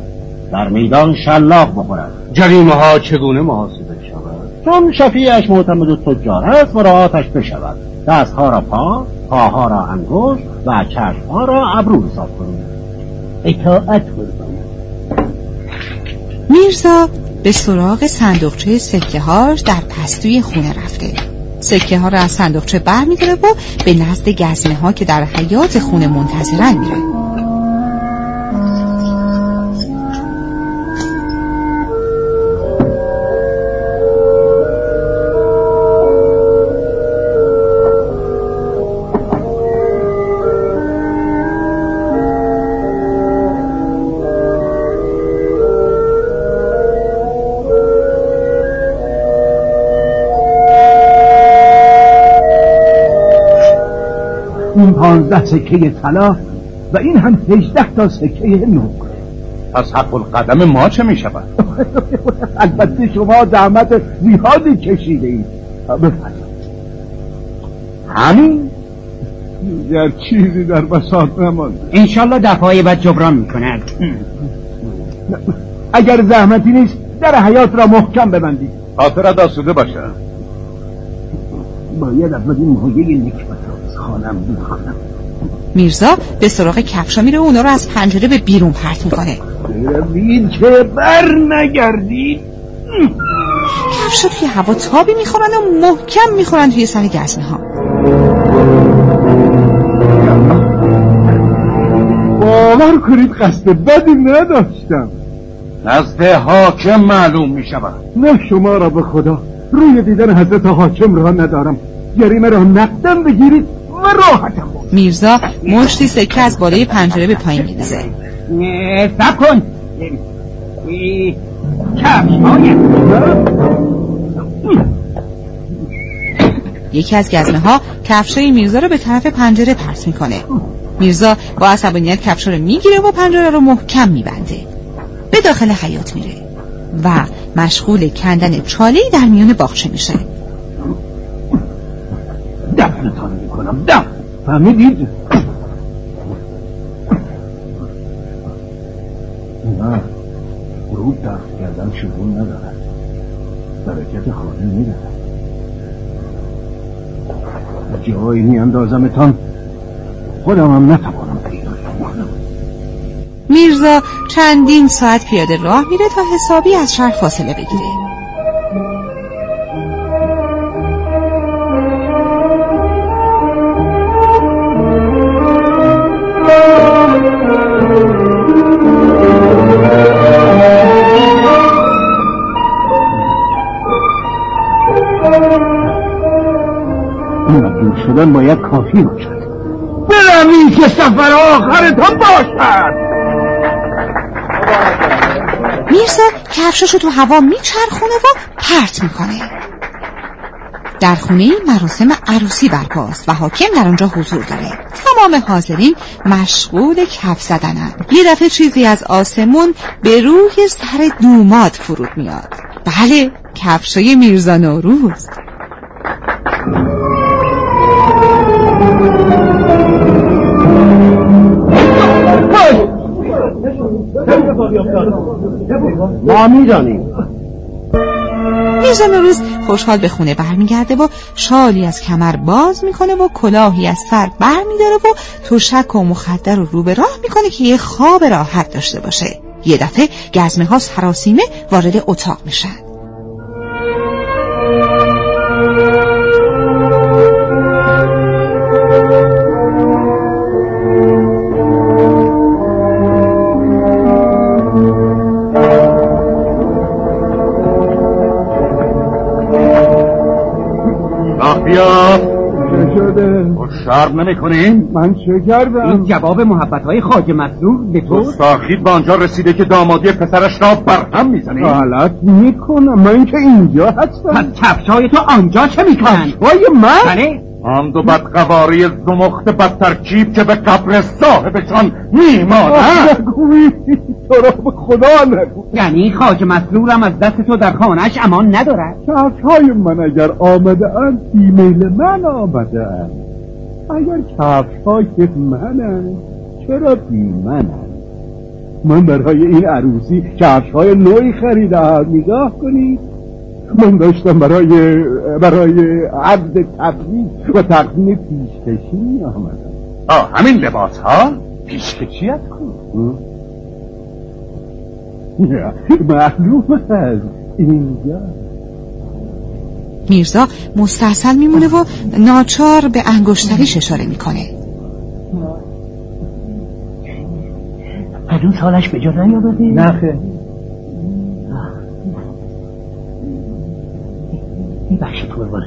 در میدان شلاق بخورد. جریمه ها چگونه محاسبه شود؟ چون شفیعش معتمد و تجار است مراعاتش بشود. دستها را پا پاها را انگشت و چشمها را ابرو حساب کنید. اطاعت میرزا به سراغ صندوقچه سکه هاش در پستوی خونه رفته. سکه ها را از صندوقچه بر میداره و به نزد گزمه ها که در حیات خونه منتظرن میره. پانزده سکه طلا و این هم هجده تا سکه نقره پس حق القدم ما چه می شود؟ البته شما زحمت زیادی کشیده اید. بفرمایید. همین؟ دیگر چیزی در بساط نمانده. انشالله دفعه بعد جبران می‌کند اگر زحمتی نیست در حیات را محکم ببندید. خاطرت آسوده باشه. باید اول این مایه نکبت را از خانم بخوانم. میرزا به سراغ کفشا میره و اونا رو از پنجره به بیرون پرت می‌کنه. بروید که بر نگردید کفشا توی هوا تابی می‌خورن و محکم می‌خورن توی سر گزمه ها باور کنید قصد بدی نداشتم. نزد حاکم معلوم می شود نه شما را به خدا روی دیدن حضرت حاکم را ندارم. جریمه را نقدم بگیرید و راحتم میرزا مشتی سکه از بالای پنجره به پایین میریزه. سب کن. کفش یکی از گزمه ها کفشای میرزا رو به طرف پنجره پرت می‌کنه. میرزا با عصبانیت کفشا رو می‌گیره و پنجره رو محکم میبنده. به داخل حیات میره و مشغول کندن چاله در میان باغچه میشه. دفنتان می‌کنم. دفن. فهمیدید؟ نه. غروب دفن کردن شگون ندارد. برکت خانه می‌دهد. جایی میاندازمتان. خودم هم نتوانم پیدا میرزا چندین ساعت پیاده راه میره تا حسابی از شهر فاصله بگیره. این شدن باید کافی باشد. بروی که سفر آخرتان باشد. میرزا کفشاشو تو هوا میچرخونه و پرت می‌کنه. در خونه مراسم عروسی برپاست و حاکم در آنجا حضور داره. تمام حاضرین مشغول کف زدنن. یه دفعه چیزی از آسمون به روی سر دوماد فرود میاد. بله کفشای میرزا نوروز. ما می‌دانیم میرزا نوروز خوشحال به خونه برمیگرده و شالی از کمر باز می‌کنه و کلاهی از سر برمیداره و تشک و مخدر رو رو به راه می‌کنه که یه خواب راحت داشته باشه. یه دفعه گزمه ها سراسیمه وارد اتاق میشن. شرم نمی کنیم؟ من چه کردم؟ این جواب محبت های خاج مسئول به تو؟ ساخید به آنجا رسیده که دامادی پسرش را برهم می‌زنی غلط می‌کنم. من که اینجا هستم. پس کفشای تو آنجا چه می‌کنن؟ کفشای من؟ بله. آن دو بدقواری زمخت بدترکیب که به قبر صاحبشان میمانند نگوی تو را به خدا نگو یعنی خاج مسئولم از دست تو در خانهش امان ندارد؟ کفش من اگر آمده اند ایمیل من آمده اند اگر کفش های منند چرا بی منند من برای این عروسی کفش های نوعی خریدم نگاه کنید من داشتم برای برای عرض تبریک و تقدیم پیشکشی می آمدم آه همین لباس ها پیشکشی از کن معلوم است. اینجا میرزا مستحصل میمونه و ناچار به انگشتریش اشاره می‌کنه. هنوز حالش به جا نیامده؟ نه خیر. میبخشید قربانه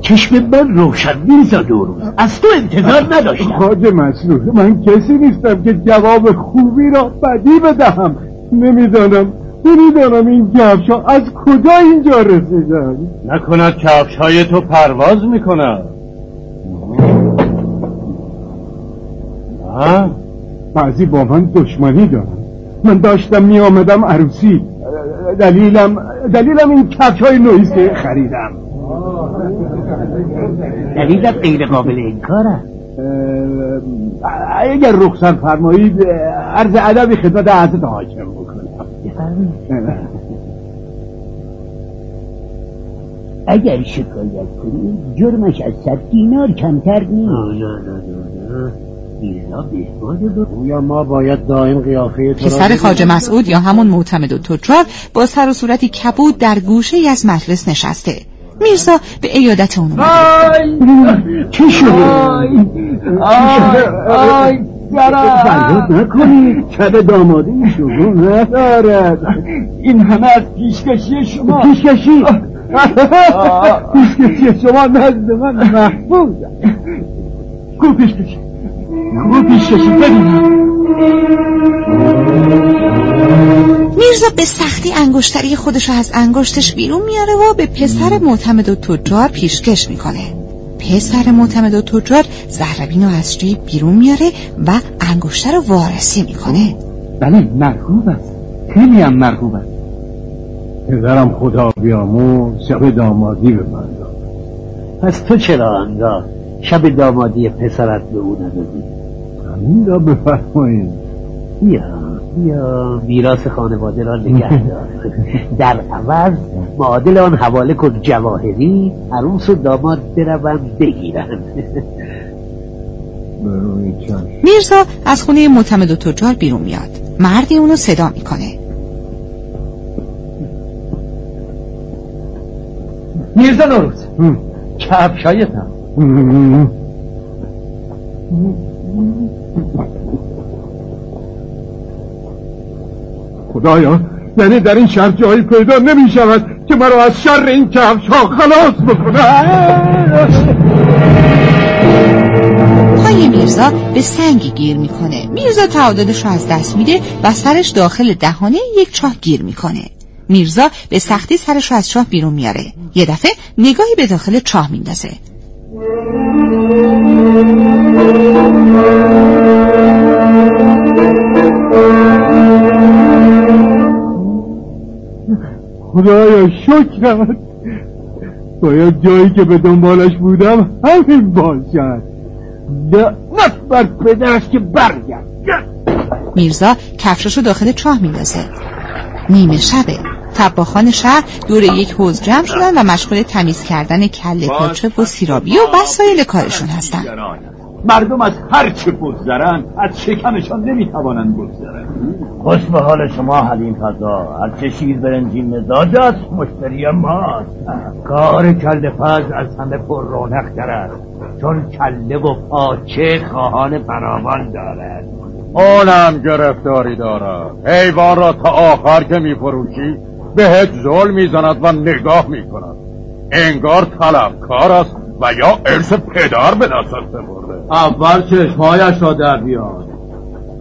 چشم من روشن میرزا روز از تو انتظار نداشتم. خاج مسئول من کسی نیستم که جواب خوبی را بدی بدهم. نمی‌دانم نمی‌دانم این کفش ها از کجا اینجا رسیدن؟ نکند کفش های تو پرواز می‌کنن بعضی با من دشمنی دارن. من داشتم می آمدم عروسی. دلیلم دلیلم این کفش های نویست که خریدم. دلیلت غیر قابل انکار اگر رخصت فرمایید عرض ادبی خدمت حضرت حاکم بکنم اگر شکایت کنی جرمش از صد دینار کمتر نیست. گویا ما باید دائم قیافه تو پسر خاج مسعود یا همون معتمد و تجار با سر و صورتی کبود در گوشه ای از مجلس نشسته. میرزا به ایادت اون اومده چی شده؟ آی! فریاد نکنید کب دامادی شما ندارد. این همه از پیشکشی شما. پیشکشی؟ پیشکشی شما نزد من محفوظ کو پیشکشی؟ کو پیشکشی؟ ببینم میرزا به سختی انگشتری خودش رو از انگشتش بیرون میاره و به پسر معتمد و تجار پیشکش می‌کنه. پسر معتمد و تجار زهربین رو از جیب بیرون میاره و انگشتر رو وارسی می‌کنه. بله مرغوب است خیلی هم مرغوب است پدرم خدا بیامو شب دامادی به من داد. پس تو چرا آنگاه شب دامادی پسرت به او ندادی؟ همین را بفرمایید. بیا بیا میراث خانواده را نگه دار؟ در عوض معادل آن حواله کن جواهری عروس و داماد بروند بگیرند میرزا از خونه معتمد و تجار بیرون میاد. مردی اونو صدا می‌کنه. میرزا نوروز. کفشایتم خدایا یعنی در این شهر جایی پیدا نمی شود که مرا از شر این کفش ها خلاص بکنه پای میرزا به سنگی گیر می‌کنه. میرزا تعادلش رو از دست میده و سرش داخل دهانه یک چاه گیر می‌کنه. میرزا به سختی سرش رو از چاه بیرون میاره یه دفعه نگاهی به داخل چاه میندازه. خدایا شکرت باید جایی که به دنبالش بودم همین باشد. لعنت بر پدرش که برگرد. میرزا کفشش رو داخل چاه میندازه. نیمه شبه. تباخان شهر دور یک حوز جمع شدن و مشغول تمیز کردن کله پاچه و سیرابی و وسایل کارشون هستن. مردم از هر چه بگذرن از شکمشان نمی‌توانند بگذرن خوش به حال شما حلیم فضا هر چه شیر برنجی مزاج است مشتری ماست. کار کله پز از همه پر رونق است. چون کله و پاچه خواهان فراوان دارد. اونم گرفتاری دارد. حیوان را تا آخر که میفروشی بهت زل می‌زند و نگاه می‌کند. انگار طلبکار است. و یا ارث پدر به دستت برده اول چشمهایش را در بیار.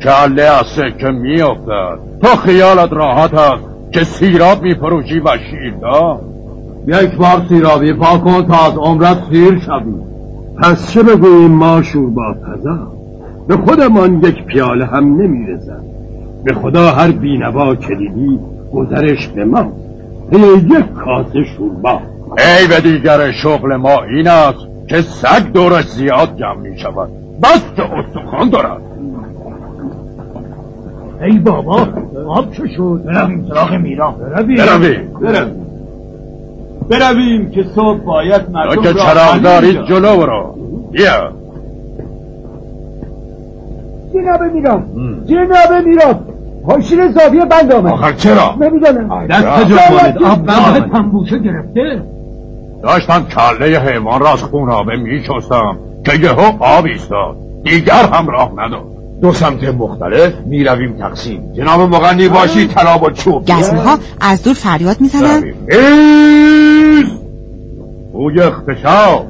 کله از سکه میافتد. تو خیالت راحت است که سیراب میفروشی و شیردا یک بار سیرابی پا کن تا از عمرت سیر شوی. پس چه بگوییم ما شوربا پزا به خودمان یک پیاله هم نمیرزد به خدا هر بینوا کلیدی گذرش به ما یک کاسه شوربا. ای به دیگر شغل ما این است که سگ دورش زیاد جمع می شود. بس که استخوان دارد. ای بابا آب چه شد؟ برویم سراغ میرا برویم. برویم. برویم که صبح باید مردم که چراغ دارید جلو برو بیا. جناب میرا جناب میرا پاشین زاویه بند آمد. آخر چرا؟ نمی‌دانم. دست جمالت آب بند. تنبوشه گرفته. داشتم کله حیوان را از خونابه می شستم که یهو آب ایستاد. دیگر هم راه نداد. دو سمت مختلف می رویم تقسیم. جناب مغنی باشی تلاب و چوب. گزمه ها از دور فریاد می‌زنن ایز بوی اختشاش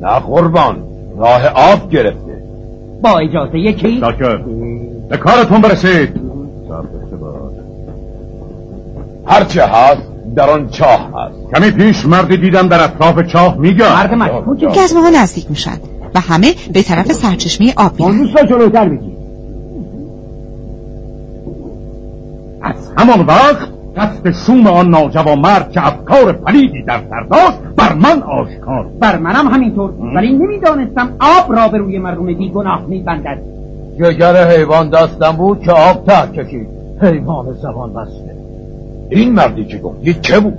نه قربان راه آب گرفته. با اجازه یکی ساکت به کارتون برسید. هرچه هست در آن چاه هست. کمی پیش مردی دیدم در اطراف چاه میگه. مرد مشکوکه گزمه ها نزدیک میشن و همه به طرف سرچشمه آب میرن دوست را جلوتر بگی از همان وقت قصد شوم آن ناجوان مرد که افکار پلیدی در سر داشت بر من آشکار بر منم همینطور. ولی نمی‌دانستم آب را به روی مردم بیگناه میبندد. جگر حیوان دستم بود که آب ته کشید. حیوان زبان بسته. این مردی که گفتی چه بود؟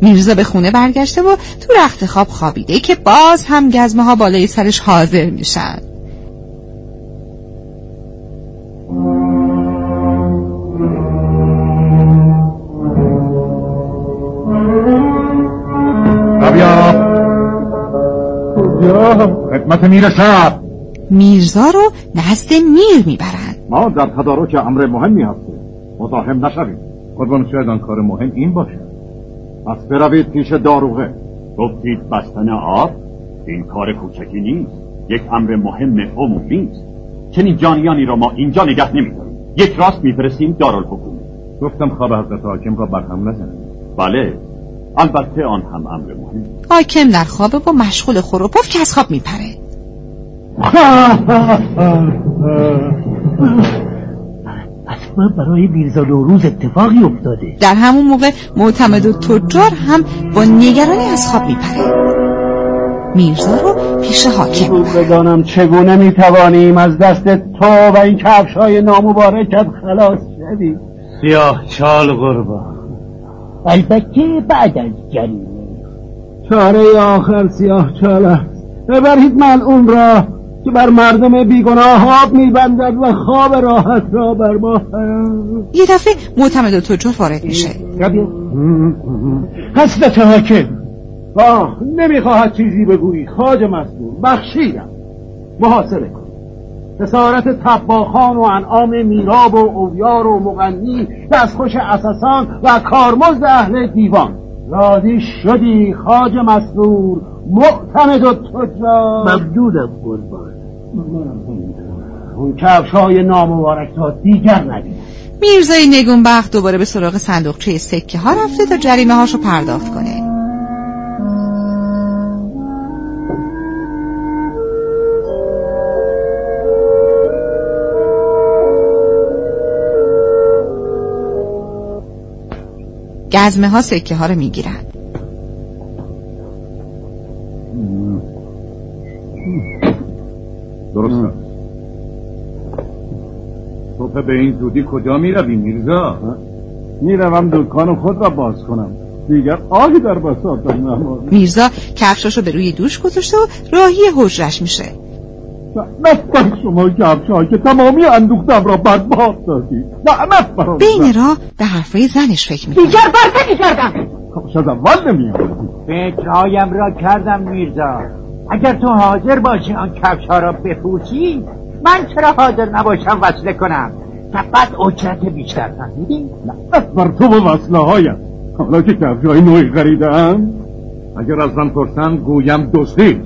میرزا به خونه برگشته و تو رخت خواب خوابیده که باز هم گزمه ها بالای سرش حاضر میشن. خدمت میر شب میرزا رو نزد میر می‌برن. ما در تدارک امر مهمی هستیم. مزاحم نشویم. قربان شاید آن کار مهم این باشد پس بروید پیش داروغه. گفتید بستن آب این کار کوچکی نیست. یک امر مهم عمومی است چنین جانیانی را ما اینجا نگه نمیداریم. یک راست میفرستیم دارالحکومه گفتم خواب حضرت حاکم را برهم نزنید بله البته آن هم امر مهم. حاکم در خوابه و مشغول خروپف که از خواب میپره. اصلا برای میرزا نوروز اتفاقی افتاده. در همون موقع معتمد و تجار هم با نگرانی از خواب میپره میرزا رو پیش حاکم بدانم چگونه می‌توانیم از دست تو و این کفش های نامبارکت خلاص شویم؟ سیاه چال قربان. البته بعد از جریمه چاره آخر سیاه چال است. ببرید ملعون را که بر مردم بیگناه آب میبندد و خواب راحت را بر ما یه دفعه معتمد و تجار وارد میشه. حضرت حاکم. آه نمی‌خواهد چیزی بگویی خاج مصدور بخشیدم. محاصره کن. خسارت تباخان و انعام میراب و اویار و مغنی دستخوش اساسان و کارمزد اهل دیوان. راضی شدی خاج مسرور معتمد و تجار. ممنونم قربان. اون کفش های نامبارک تا دیگر ندید میرزای نگونبخت دوباره به سراغ صندوقچه سکه ها رفته تا جریمه هاشو پرداخت کنه. گزمه ها سکه ها رو می‌گیرن. درست. صبح به این زودی کجا می‌روی میرزا؟ می‌روم دکان خود را باز کنم. دیگر آهی در بساط نماز میرزا کفشاشو به روی دوش گذاشته و راهی حجرش میشه. لعنت شما کفش که تمامی اندوختم را برباد دادی. لعنت برای بین راه به حرفای زنش فکر می‌کنه دیگر بر کردم کاش از اول نمیآمدی فکرهایم را کردم میرزا. اگر تو حاضر باشی آن کفش ها را بپوشی من چرا حاضر نباشم وصله کنم؟ فقط اجرت بیشتر فهمیدی؟ لعنت بر تو و وصله هایم حالا که کفش های نوعی خریدم اگر از من پرسن گویم دوستی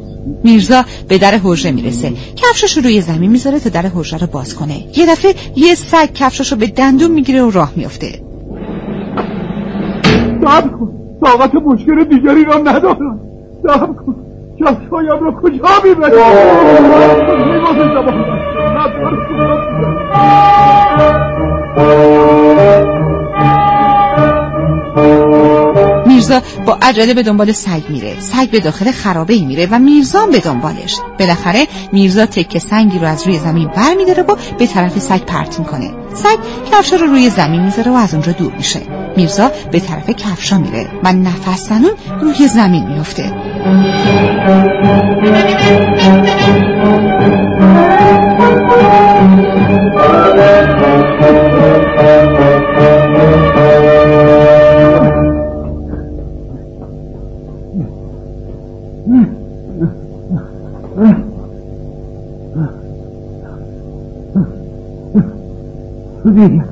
میرزا به در حجره می‌رسه. کفشاشو روی زمین می‌ذاره تا در حجره رو باز کنه. یه دفعه یه سگ کفشاشو به دندون می‌گیره و راه میفته صبر کن. طاقت مشکل دیگری را ندارم. صبر کن. کفشهایم را کجا می‌بری با عجله به دنبال سگ میره. سگ به داخل خرابه ای میره و میرزا به دنبالش. بالاخره میرزا تکه سنگی رو از روی زمین بر میداره و به طرف سگ پرت می‌کنه. سگ کفشا رو روی زمین می‌ذاره و از اونجا دور میشه. میرزا به طرف کفشا میره و نفس زنون روی زمین میفته دیگر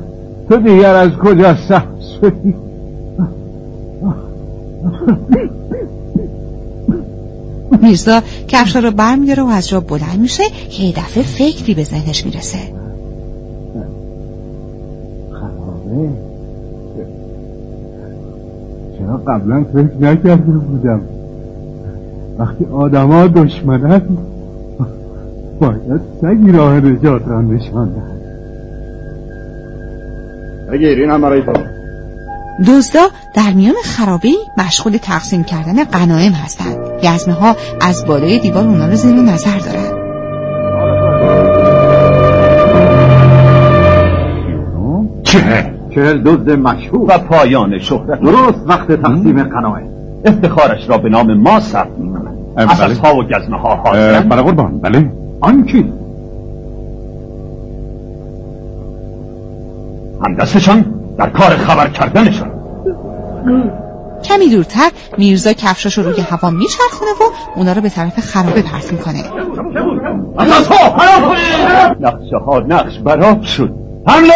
تو دیگر از کجا سبز شدی؟ میرزا کفشا رو بر میداره و از جا بلند میشه یه دفعه فکری به ذهنش می‌رسه. خرابه. چرا قبلا فکر نکرده بودم؟ وقتی آدما دشمنن باید سگی راه نجات را نشان دهد بگیر این هم برای تو. دزدا در میان خرابه مشغول تقسیم کردن غنایم هستند گزمه ها از بالای دیوار اونا رو زیر نظر دارن. چه؟ چهل دزد مشهور. و پایان شهرت. درست وقت تقسیم قناعه افتخارش را به نام ما ثبت می‌کنند بله. اساسها و گزمه ها حاضرند بله قربان بله. آن کی؟ هم دستشان در کار خبر کردنشان. کمی دورتر میرزا کفشاش رو روی هوا میچرخونه و اونا رو به طرف خرابه پرت می‌کنه. نقشه ها نقش براب شد. حمله!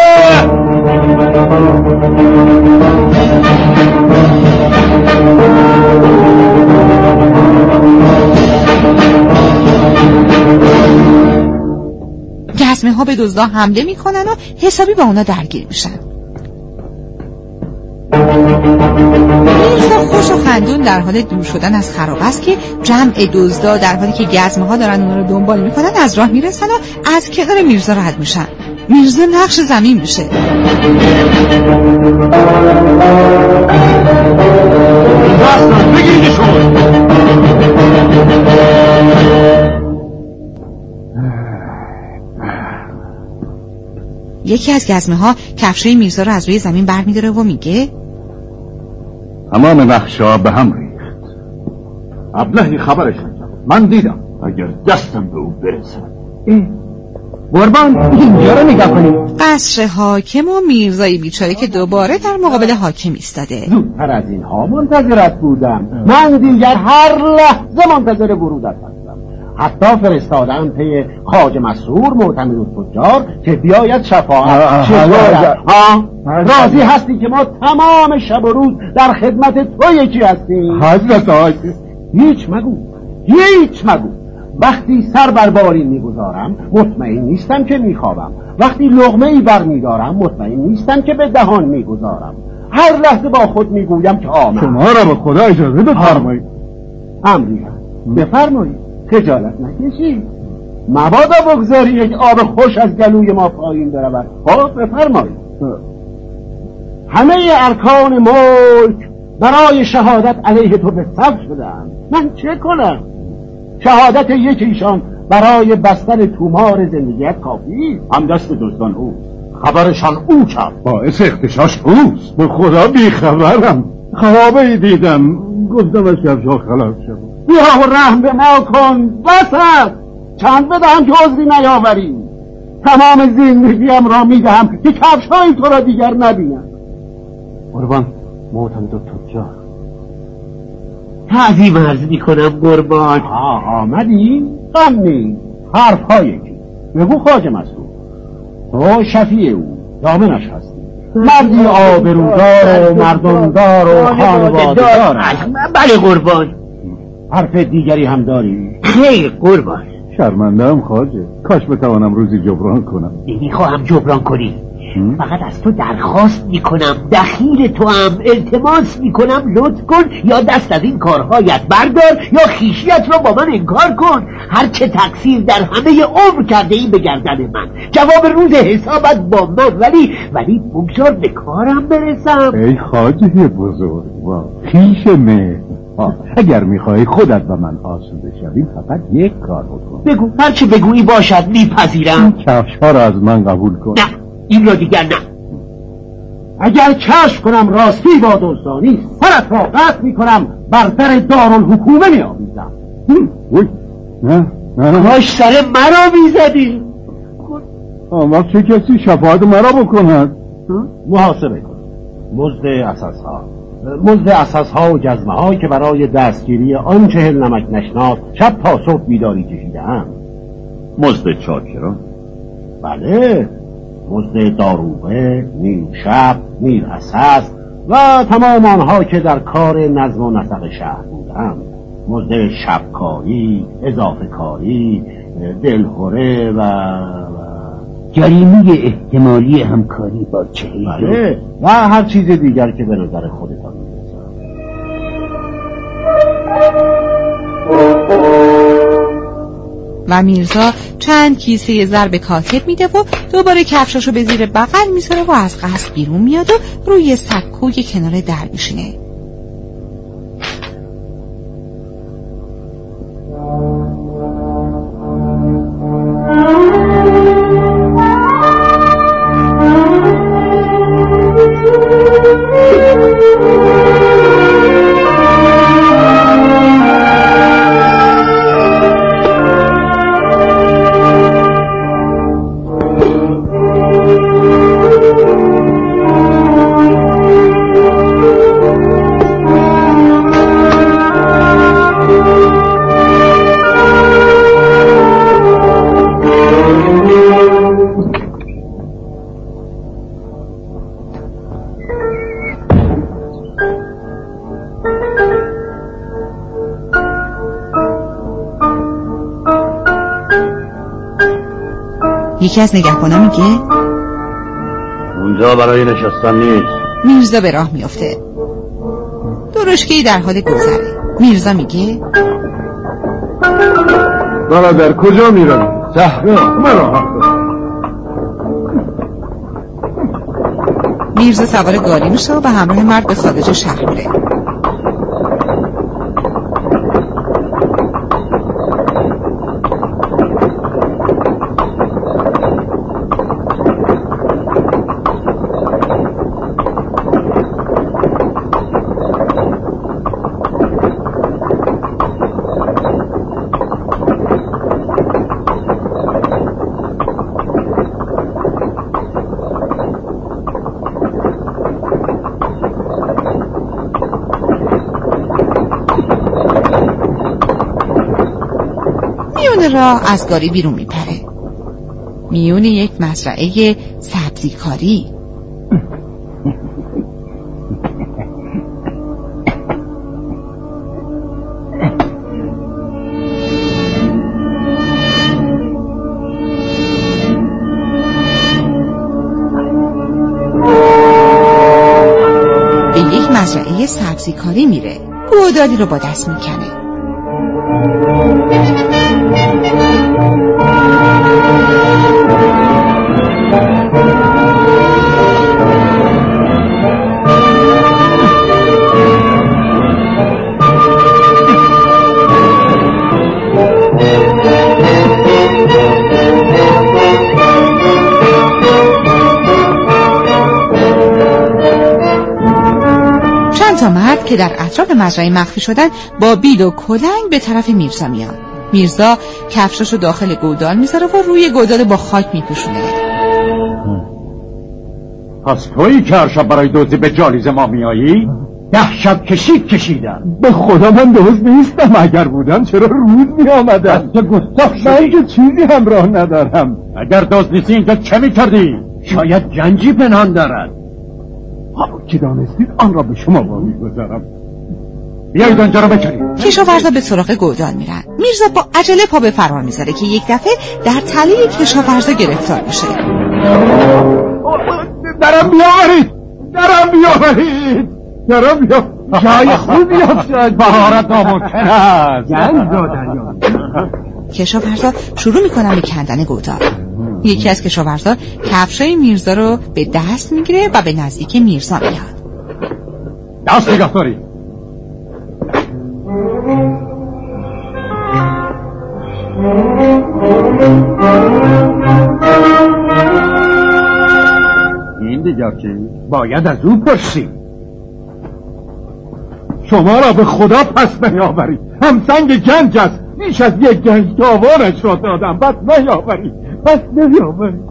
گزمه ها به دزدا حمله می‌کنن و حسابی با اونا درگیر میشن. میرزا خوش و خندون در حال دور شدن از خراب است که جمع دزدا در حالی که گزمه ها دارن اونا رو دنبال می‌کنن از راه می‌رسن و از کنار میرزا رد میشن. میرزا نقش زمین میشه. یکی از گزمه ها کفشای میرزا رو از روی زمین برمیداره و میگه تمام نقشه به هم ریخت. ابلهی کرد من دیدم اگر دستم به او برسد. قربان اینجا رو نگاه کنید قصر حاکم و میرزای بیچاره که دوباره در مقابل حاکم ایستاده. زودتر از اینها منتظرت بودم. من دیگر هر لحظه منتظر ورودت هستم حتی فرستادم پی خاج مسرور معتمد تجار که بیاید شفاعت. راضی هستی که ما تمام شب و روز در خدمت تو یکی هستیم. حضرت آقای هیچ مگو هیچ مگو. وقتی سر بر بارین می‌گذارم مطمئن نیستم که میخوابم. وقتی لغمه ای بر میدارم مطمئن نیستم که به دهان می‌گذارم. هر لحظه با خود می‌گویم که آمد. شما را به خدا اجازه بفرمایید. امری بفرمایید. خجالت نکشید مبادا بگذاری یک آب خوش از گلوی ما پایین برود. خب بفرمایید همه ارکان ملک برای شهادت علیه تو به صف شدن من چه کنم؟ شهادت یکیشان برای بستن تومار زندگیت کافی هم دست دزدان او. خبرشان او کرد. باعث اختشاش اوست. به خدا بیخبرم. خوابه دیدم. گفتم از کفشا خلاص. بیا و رحم به ما کن بسد چند بدهم که عذری نیاوریم. تمام زندگیم را می‌دهم که کفشهای تو را دیگر نبینم. قربان معتمد تجار تعظیم عرض می‌کنم قربان. آمدی؟ غم نیست حرف یکی بگو خواجه مسئول تو شفیع او. دامنش هستی مردی آبرودار و مردمدار و خانواددار بله قربان. حرف دیگری هم داری؟ خیر قربان. شرمنده هم خواجه کاش بتوانم روزی جبران کنم. نمی‌خواهم جبران کنی. فقط از تو درخواست می‌کنم دخیل تو هم التماس می‌کنم لطف کن یا دست از این کارهایت بردار یا خیشیت را با من انکار کن. هر چه تقصیر در همه عمر کرده ای به گردن من. جواب روز حسابت با من ولی ولی بگذار به کارم برسم. ای خاجه بزرگ خیش مهر. اگر می‌خوای خودت و من آسوده شویم فقط یک کار بکن. بگو. هرچه بگویی باشد میپذیرم. کفش ها را از من قبول کن. نه این را دیگر نه. اگر کشف کنم راستی با دزدانی سرت را قطع می‌کنم بر در دارالحکومه میآویزم. وی نه نه نه. کاش سر مرا می‌زدی. آن وقت چه کسی شفاعت مرا بکند؟ محاسبه کن. مزد اساس ها مزد اساس ها و جزمه ها که برای دستگیری آن چهل نمک نشناس شب تا صبح بیداری کشیده هم مزد چاکران؟ بله. مزد داروبه نیم شب نیم اساس و تمام آنها که در کار نظم و نسق شهر بودم مزد شبکاری اضافه کاری دلخوره و, و جریمه احتمالی همکاری با چهیل بله. و هر چیز دیگر که به نظر خودتان و میرزا چند کیسه زر به کاتب میده و دوباره کفشاشو به زیر بغل می‌ذاره و از قصد بیرون میاد و روی سکوی کنار در میشینه. یکی از نگهبانا میگه اونجا برای نشستن نیست. میرزا به راه میافته. درشکی در حال گذره میرزا میگه برادر کجا می‌روی صحرا. مرا میرزا سوار گاری میشه و به همراه مرد به خارج شهر میره. راه از گاری بیرون میپره. میون یک مزرعه سبزیکاری. به یک مزرعه سبزیکاری میره. گودالی رو با دست می‌کنه. که در اطراف مزرعه مخفی شدن با بید و کلنگ به طرف میرزا میان. میرزا کفشش رو داخل گودال می‌ذاره و روی گودال با خاک میپوشونه. پس تویی که هر شب برای دزدی به جالیز ما میایی؟ ده شب کشید کشیدم به خدا من دوز نیستم. اگر بودم چرا روز می آمدم تو گستاخ من که چیزی همراه ندارم. اگر دزد نیستی اینجا چه می‌کردی؟ شاید گنجی پنهان دارد. که دانستید آن را به شما می‌گذارم بیایید آنجا را بکنید کشاورزا به سراغ گودال میرن. میرزا با عجله پا به فرار می‌ذاره که یک دفعه در تله کشاورزا گرفتار میشه. درم بیاورید. درم بیاورید. درم بیاورید جای خوبی افتاد بهارت ناممکن است گنج را دریا کشاورزا شروع می‌کنن به کندن گودال. یکی از کشاورزا کفشای میرزا رو به دست می‌گیره و به نزدیک میرزا میاد. دست نگه داری این دیگر چی؟ باید از او شما را به خدا پس نیاورید همسنگ گنج است. بیش از یک گنج تاوانش را دادم. پس نیاورید پس نیاورید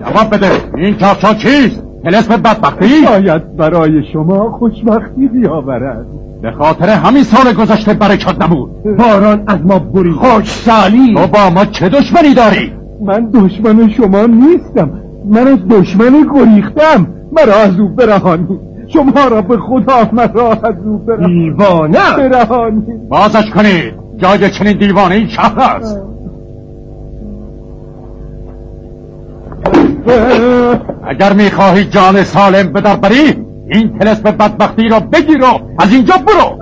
جواب بده. این کفشا چیست؟ تلسم بدبختی؟ شاید برای شما خوشبختی بیاورد. به خاطر همین سال گذشته برکت نبود. باران از ما برید خوش سالی. تو با ما چه دشمنی داری؟ من دشمن شما نیستم. من از دشمنی گریختم. مرا از او برهانید شما را به خدا مرا از او برهانید دیوانه. برهانید بازش کنید. جای چنین دیوانه این شهر است. اگر می‌خواهی جان سالم به بری این تلسم بدبختی را بگیر و از اینجا برو.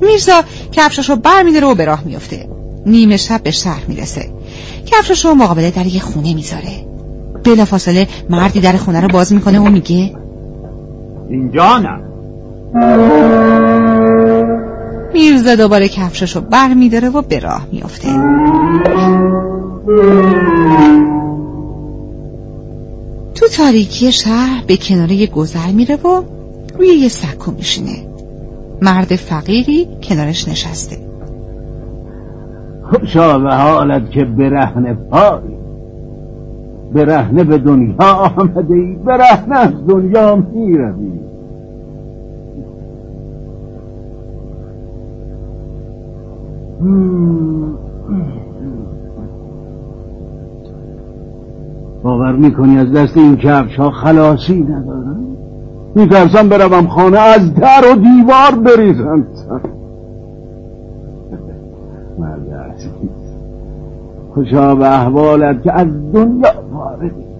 میرزا کفشش رو بر میداره و به راه میفته نیمه شب به شهر می‌رسه کفشش رو مقابل در یه خونه می‌ذاره. بلا فاصله مردی در خونه رو باز می‌کنه و میگه اینجا نه. میرزا دوباره کفشش رو بر میداره و به راه میفته تو تاریکی شهر به کنار یه گذر میره و روی یه سکو میشینه. مرد فقیری کنارش نشسته. خوشا به حالت که برهنه پای برهنه به دنیا آمده ای برهنه از دنیا می روی باور می‌کنی از دست این کفش ها خلاصی ندارم؟ میترسم بروم خانه از در و دیوار بریزم خوشا به احوالت که از دنیا واردی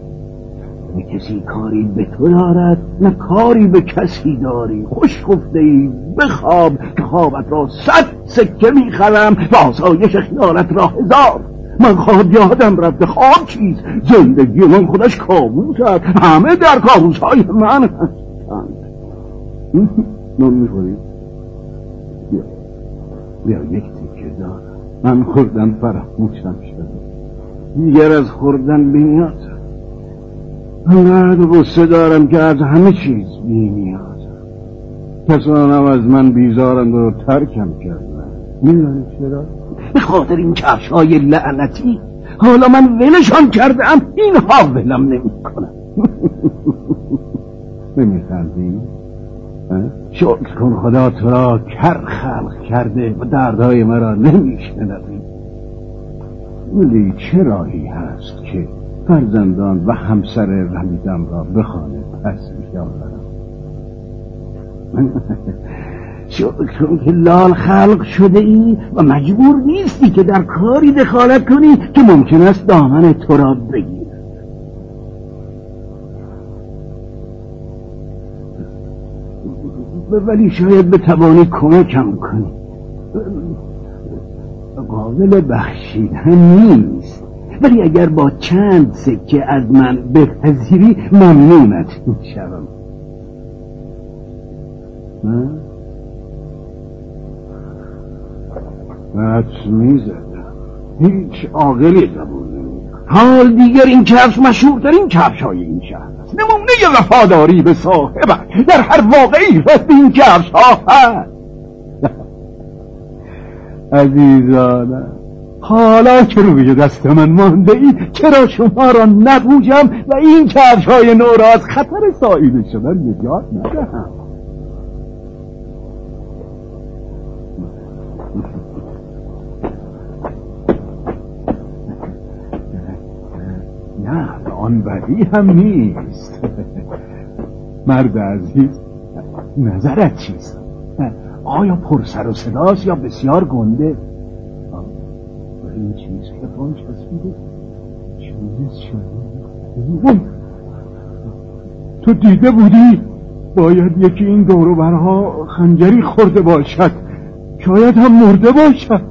نه کسی کاری به تو دارد نه کاری به کسی داری. خوش گفته ای بخواب که خوابت را صد سکه می‌خرم و آسایش خیالت را هزار. من خواب یادم رفته خواب چیز. زندگی من خودش کابوس است. همه در کابوس های من هستند. نون می‌خوری؟ بیا. بیا یک تکه دار من خوردن فراموشم دیگر از خوردن بینیازم انقدر غصه دارم که از همه چیز بینیازم کسانم از من بیزارند و ترکم کردن میدانی چرا؟ به خاطر این کفش های لعنتی. حالا من ولشان کردم اینها ولم نمی کنم نمیخندی؟ شکر کن خدا تو را کر خلق کرده و دردهای مرا نمیشنوی ولی چه راهی هست که فرزندان و همسر رمیدم را به خانه پس شکر کن که لال خلق شده ای و مجبور نیستی که در کاری دخالت کنی که ممکن است دامن تو را بگیر ولی شاید بتوانی کمکم کنی. قابل بخشیدن نیست. ولی اگر با چند سکه از من بپذیری ممنونت می‌شوم. حدس می‌زدم. هیچ عاقلی قبول حال دیگر این کفش مشهورترین کفش های این شهر است. نمونه وفاداری به صاحب در هر واقعی رست این کفش ها هست عزیزانم. حالا که روی دست من مانده اید چرا شما را نبوجم و این کفش های نو از خطر ساییده شدن نجات ندهم؟ نه آن بدی هم نیست. مرد عزیز نظرت چیست؟ آیا پرسر و صداست یا بسیار گنده؟ این چیز که پان چسبیده چیز شده تو دیده بودی؟ باید یکی این دورو برها خنجری خورده باشد. شاید هم مرده باشد.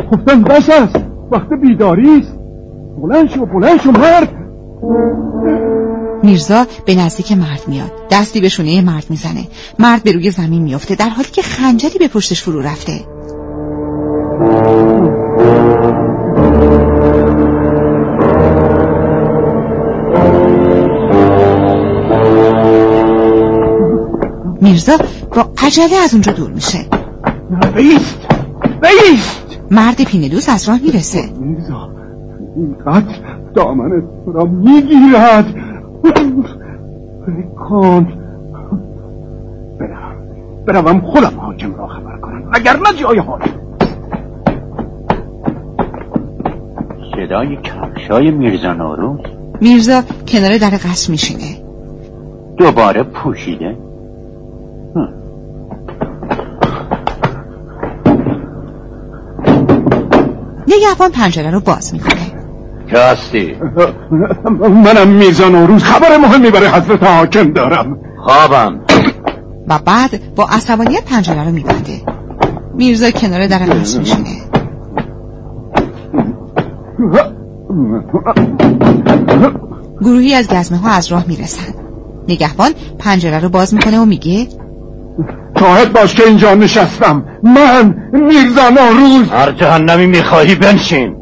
خفتن بس است. وقت بیداری است بلند شو بلند شو مرد! میرزا به نزدیک مرد میاد. دستی به شونه مرد می‌زنه. مرد به روی زمین میافته در حالی که خنجری به پشتش فرو رفته. میرزا با عجله از اونجا دور میشه. بیست! بیست! مرد پینه دوز از راه می‌رسه. میرزا اینقدر دامن را می‌گیرد. کن برم. بروم خودم حاکم را خبر کنم. اگر نه جای حاکم صدای کفشای میرزا نوروز میرزا کنار در قصر میشینه. دوباره پوشیده. نگهبان پنجره رو باز می‌کنه. که هستی؟ منم میرزا نوروز خبر مهمی برای حضرت حاکم دارم. خوابم. و بعد با عصبانیت پنجره رو میبنده. میرزا کنار در قصر میشینه. گروهی از گزمه ها از راه می‌رسن. نگهبان پنجره رو باز می‌کنه و میگه شاهد باش که اینجا نشستم. من میرزا نوروز هر جهنمی می‌خواهی بنشین.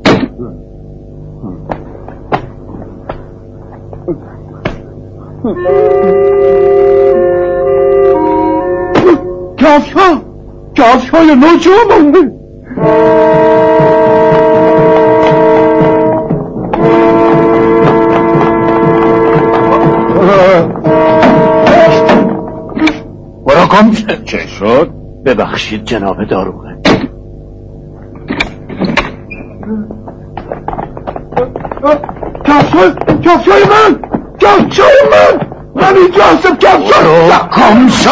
کفش ها کفش های نو چه مانده برو کن چه شد؟ ببخشید جناب داروغه های کفش های من! کفش های من! من اینجا هستم کفش های کم شو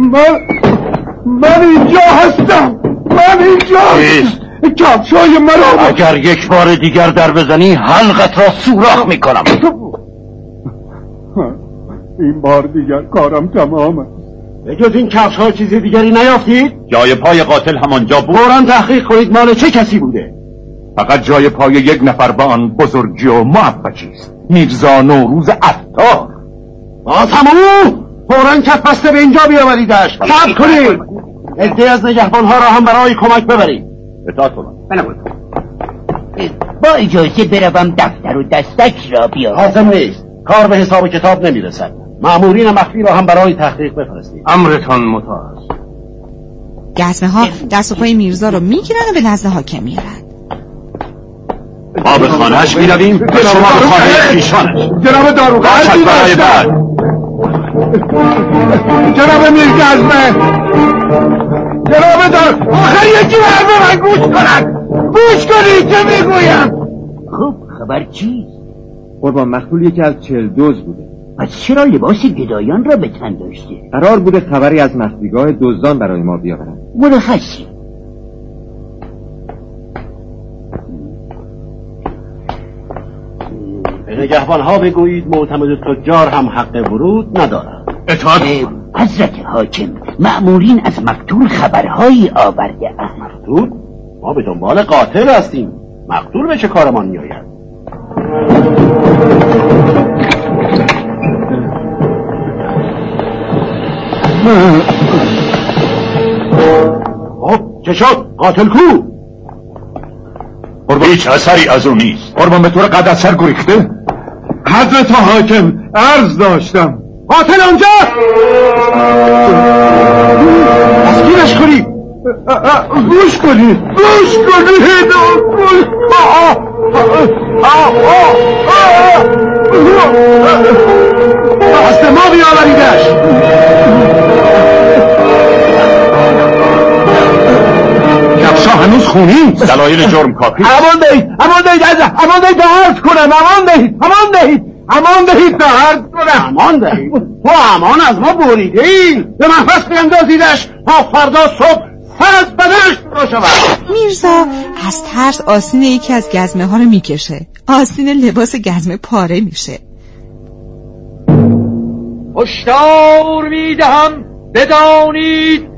من من اینجا هستم! من اینجا کفش های مرا اگر یک بار دیگر در بزنی حلقت را سوراخ می‌کنم. این بار دیگر کارم تمام است. به جز این کفش ها چیزی دیگری نیافتید؟ جای پای قاتل همانجا بود. فورا تحقیق کنید مال چه کسی بوده فقط جای پای یک نفر به آن بزرگی و معبجی است. میرزا نوروز عطار. آسمو فورا کف بسته به اینجا بیاوریدش. صبر کنید. عده از نگهبانها را هم برای کمک ببرید. اطاعت کنم. با اجازه بروم دفتر و دستک را بیارم. لازم نیست. کار به حساب کتاب نمی‌رسد. مأمورین مخفی را هم برای تحقیق بفرستید. امرتان مطاع است گزمه ها دست و پای میرزا رو می‌گیرن و به نزد حاکم میارن ما به خانهش می‌رویم و شما به خانه خیشانش جناب داروغ باشد برای بعد جناب میرگزمه. جناب دار آخر یکی به من گوش کنن. گوش کنید که می‌گویم؟ خب خبر چیست قربان مخلول یکی از چل دوز بوده. پس چرا لباس گدایان را به تن داشته؟ قرار بوده خبری از مخفیگاه دزدان برای ما بیاورند. مرخصی. به نگهبان ها بگویید معتمد تجار هم حق ورود ندارد. اطاعت حضرت حاکم مأمورین از مقتول خبرهایی آورده اند. مقتول؟ ما به دنبال قاتل هستیم. مقتول به چه کارمان میآید؟ خب چه شد قاتل کو؟ قربان هیچ اثری از او نیست. قربان به طور قد از سر گریخته. حضرت حاکم عرض داشتم. قاتل اونجا دستگیرش کنید گوش کنید گوش کنید آه. دست ما بیاوریدش هنوز خونی دلایل جرم کافی امان دهید امان دهید از امان دهید تا عرض کنم. امان دهید امان دهید امان دهید تا عرض کنم. امان دهید؟ تو امان از ما بریده ای به محفظ بیندازیدش تا فردا صبح سر از بدنش میرزا از ترس آستین یکی از گزمه ها رو می‌کشه. آستین لباس گزمه پاره میشه. هشدار می‌دهم بدانید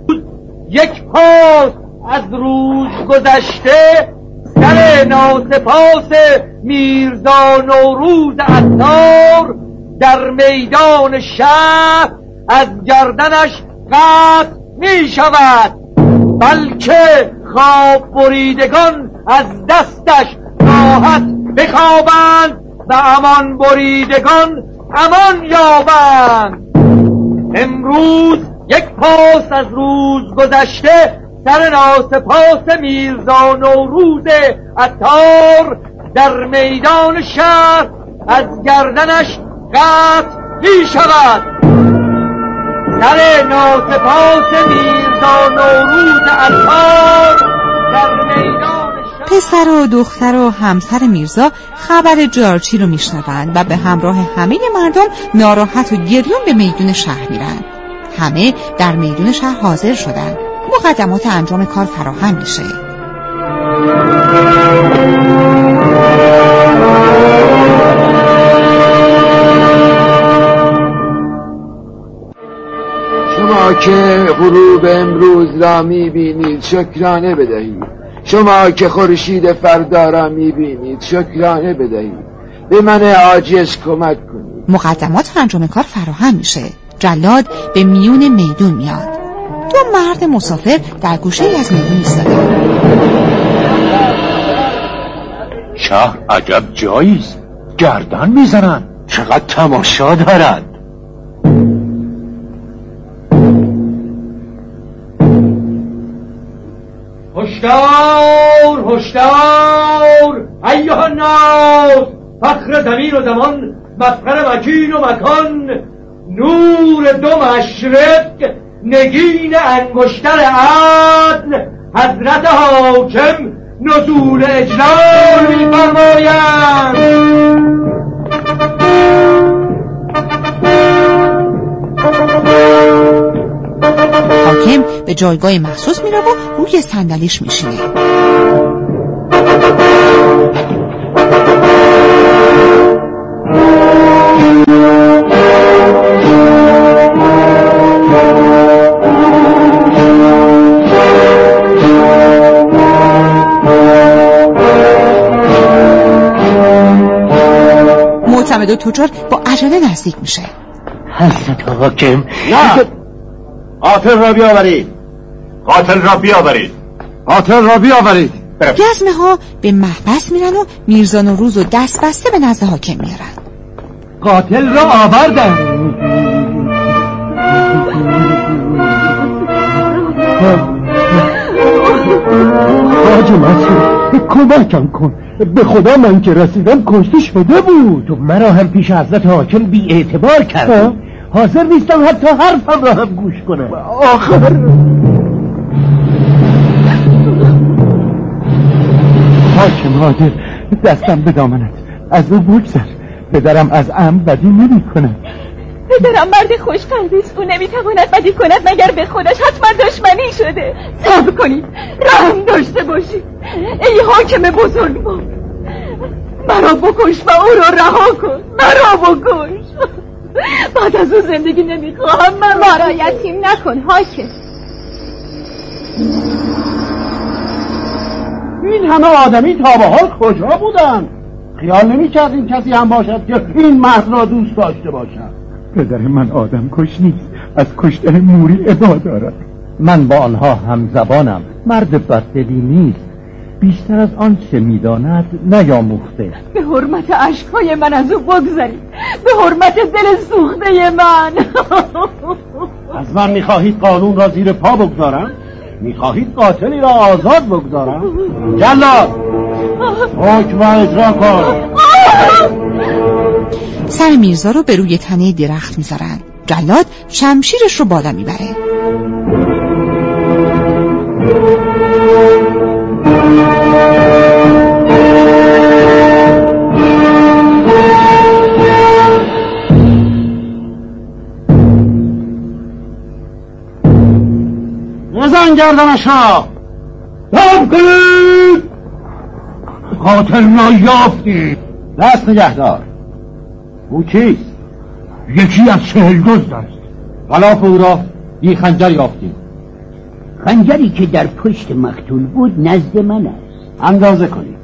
یک پاس از روز گذشته سر ناسپاس میرزا نوروز عطار در میدان شهر از گردنش قطع می شود بلکه خواب بریدگان از دستش راحت بخوابند و امان بریدگان امان یابند. امروز یک پاس از روز گذشته سر ناسپاس میرزا نوروز عطار در میدان شهر از گردنش قطع می شود سر ناسپاس میرزا نوروز عطار در میدان پسر و دختر و همسر میرزا خبر جارچی رو میشنوند و به همراه همه مردم ناراحت و گریون به میدون شهر میرن. همه در میدون شهر حاضر شدند. مقدمات انجام کار فراهم میشه. شما که غروب امروز را می‌بینید شکرانه بدهید. شما که خورشید فردا را می‌بینید شکرانه بدهید. به من عاجز کمک کنید. مقدمات انجام کار فراهم میشه. جلاد به میون میدون میاد. دو مرد مسافر در گوشه ای از میدون ایستادن شهر عجب جاییست گردن می‌زنن. چقدر تماشا دارد هشدار هشدار. ایها الناس فخر زمین و زمان مفخر مکین و مکان نور دو مشرق نگین انگشتر عدل حضرت حاکم نزول اجلال میفرمایند. حاکم به جایگاه مخصوص میره و روی صندلیش میشینه. همه دو تجار با عجله نزدیک میشه. حضرت حاکم نه. قاتل را بیاورید. قاتل را بیاورید. قاتل را بیاورید. گزمه ها به محبس میرن و میرزان و روز و دست بسته به نزد حاکم میرن قاتل را آوردن. حاج اصلا کمکم کن. به خدا من که رسیدم کشته شده بود. تو مرا هم پیش حضرت حاکم بی اعتبار کردی. حاضر نیستم حتی حرفم را هم گوش کنم. آخر. حاکم حاضر دستم به دامنت. از او بگذر. پدرم از ام بدی نمی پدرم مرد خوش است او نمی‌تواند بدی کند مگر به خودش حتما دشمنی شده. صبر کنید. رحم داشته باشید. ای حاکم بزرگ با مرا بکش و او را رها کن. مرا بکش. بعد از او زندگی نمی‌خواهم من ما را یتیم نکن حاکم. این همه آدمی تا به حال کجا بودن خیال نمی کردیم کسی هم باشد که این مرد را دوست داشته باشد. پدر من آدم کش نیست. از کشتن موری عبا دارد. من با آنها هم زبانم مرد بددلی نیست. بیشتر از آنچه می‌داند نیاموخته. به حرمت عشقهای من از او بگذارید به حرمت دل سوخته من. از من می‌خواهید قانون را زیر پا بگذارم؟ می‌خواهید قاتلی را آزاد بگذارم؟ جلاد حکم اجرا کن. سر میرزا رو به روی تنه درخت می‌ذارن. جلاد شمشیرش رو بالا می‌بره. بزن گردنش را. کنید. قاتل را یافتی دست نگهدار او کیست یکی از چهل دزد است. غلاف او را بی خنجر یافتیم. خنجری که در پشت مقتول بود نزد من است. اندازه کنید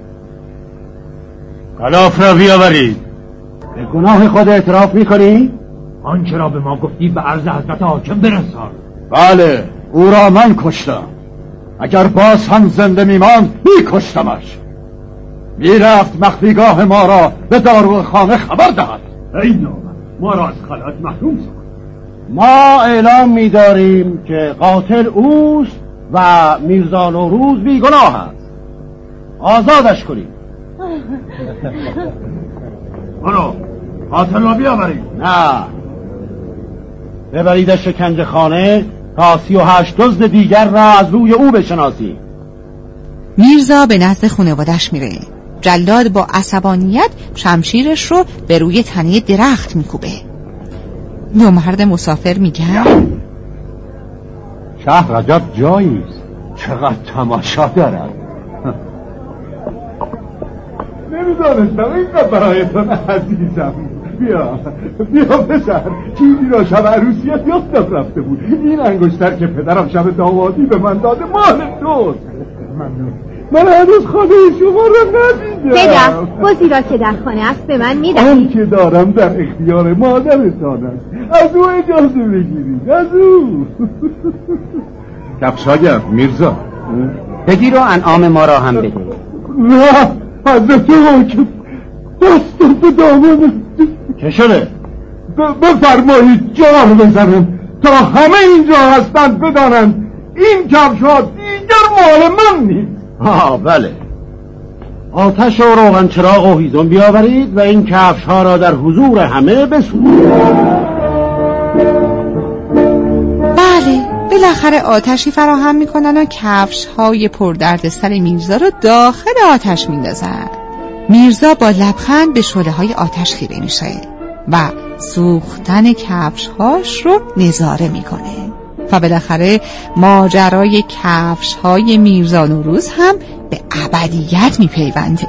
غلاف را بیاورید. به گناه خود اعتراف می‌کنی؟ آنچه را به ما گفتی به عرض حضرت حاکم برسان. بله او را من کشتم. اگر باز هم زنده میماند میکشتمش. می‌رفت مخفیگاه ما را به دارو خانه خبر دهد. ای ما را از خلعت محروم ساخت. ما اعلام میداریم که قاتل اوست و میرزا نوروز بیگناه است. آزادش کنیم. برو قاتل را بیاورید نه. ببریدش شکنجه خانه تا سی و هشت دزد دیگر را از روی او بشناسی میرزا به نزد خانوادش میره. جلاد با عصبانیت شمشیرش رو به روی تنه درخت میکوبه. دو مرد مسافر میگن. شهر عجب جاییست. چقدر تماشا دارد. نمی‌دانستم اینقدر برایتون عزیزم. بیا بیا پسر. چیزی را شب عروسیت یادم رفته بود. این انگشتر که پدرم شب داوادی به من داده مال توست. ممنون. من هنوز خانه شما را ندیدم پدر بازی را که در خانه است به من می‌دهید. آن که دارم در اختیار مادرتان است. از او اجازه بگیرید. از او. کفشاگر میرزا بگیر و انعام ما را هم بده نه حضرت حاکم دستم به دامن. چه شده؟ بفرمایید جار بزنم. تا همه اینجا هستند بدانند. این کفش ها دیگر مال من نیست. آه بله. آتش و روغن چراغ و هیزم بیاورید و این کفش ها را در حضور همه بسوزید. بله بالاخره آتشی فراهم می‌کنن و کفش های پردرد سر میرزا رو داخل آتش میندازن. میرزا با لبخند به شله های آتش خیره میشه و سوختن کفش هاش رو نظاره می‌کنه. و بالاخره ماجرای کفش های میرزا نوروز هم به ابدیت میپیونده.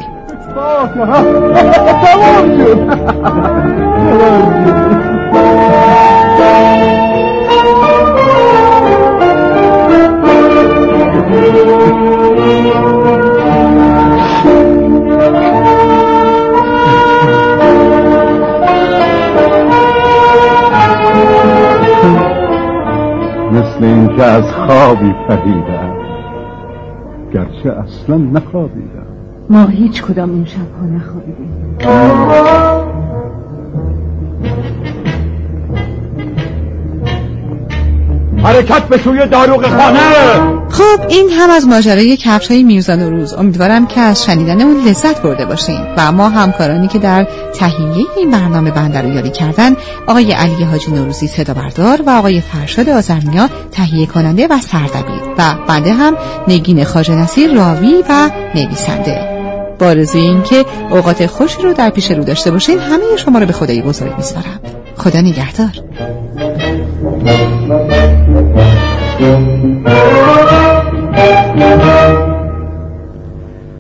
مثل اینکه از خوابی پریدم گرچه اصلا نخوابیدم ما هیچ کدام این شبها نخوابیدیم حرکت به سوی داروغ خانه. خب این هم از ماجرای کفش های میرزا نوروز. امیدوارم که از شنیدن اون لذت برده باشین. و ما همکارانی که در تهیه این برنامه بنده رو یاری کردن آقای علی حاجی نوروزی صدا بردار و آقای فرشاد آزرنیا تهیه کننده و سردبیر. و بنده هم نگین خاج نصیر راوی و نویسنده. بارزوی این که اوقات خوش رو در پیش رو داشته باشین همه شما رو به خدای بزرگ میسپارم. خدا نگهدار. Thank you.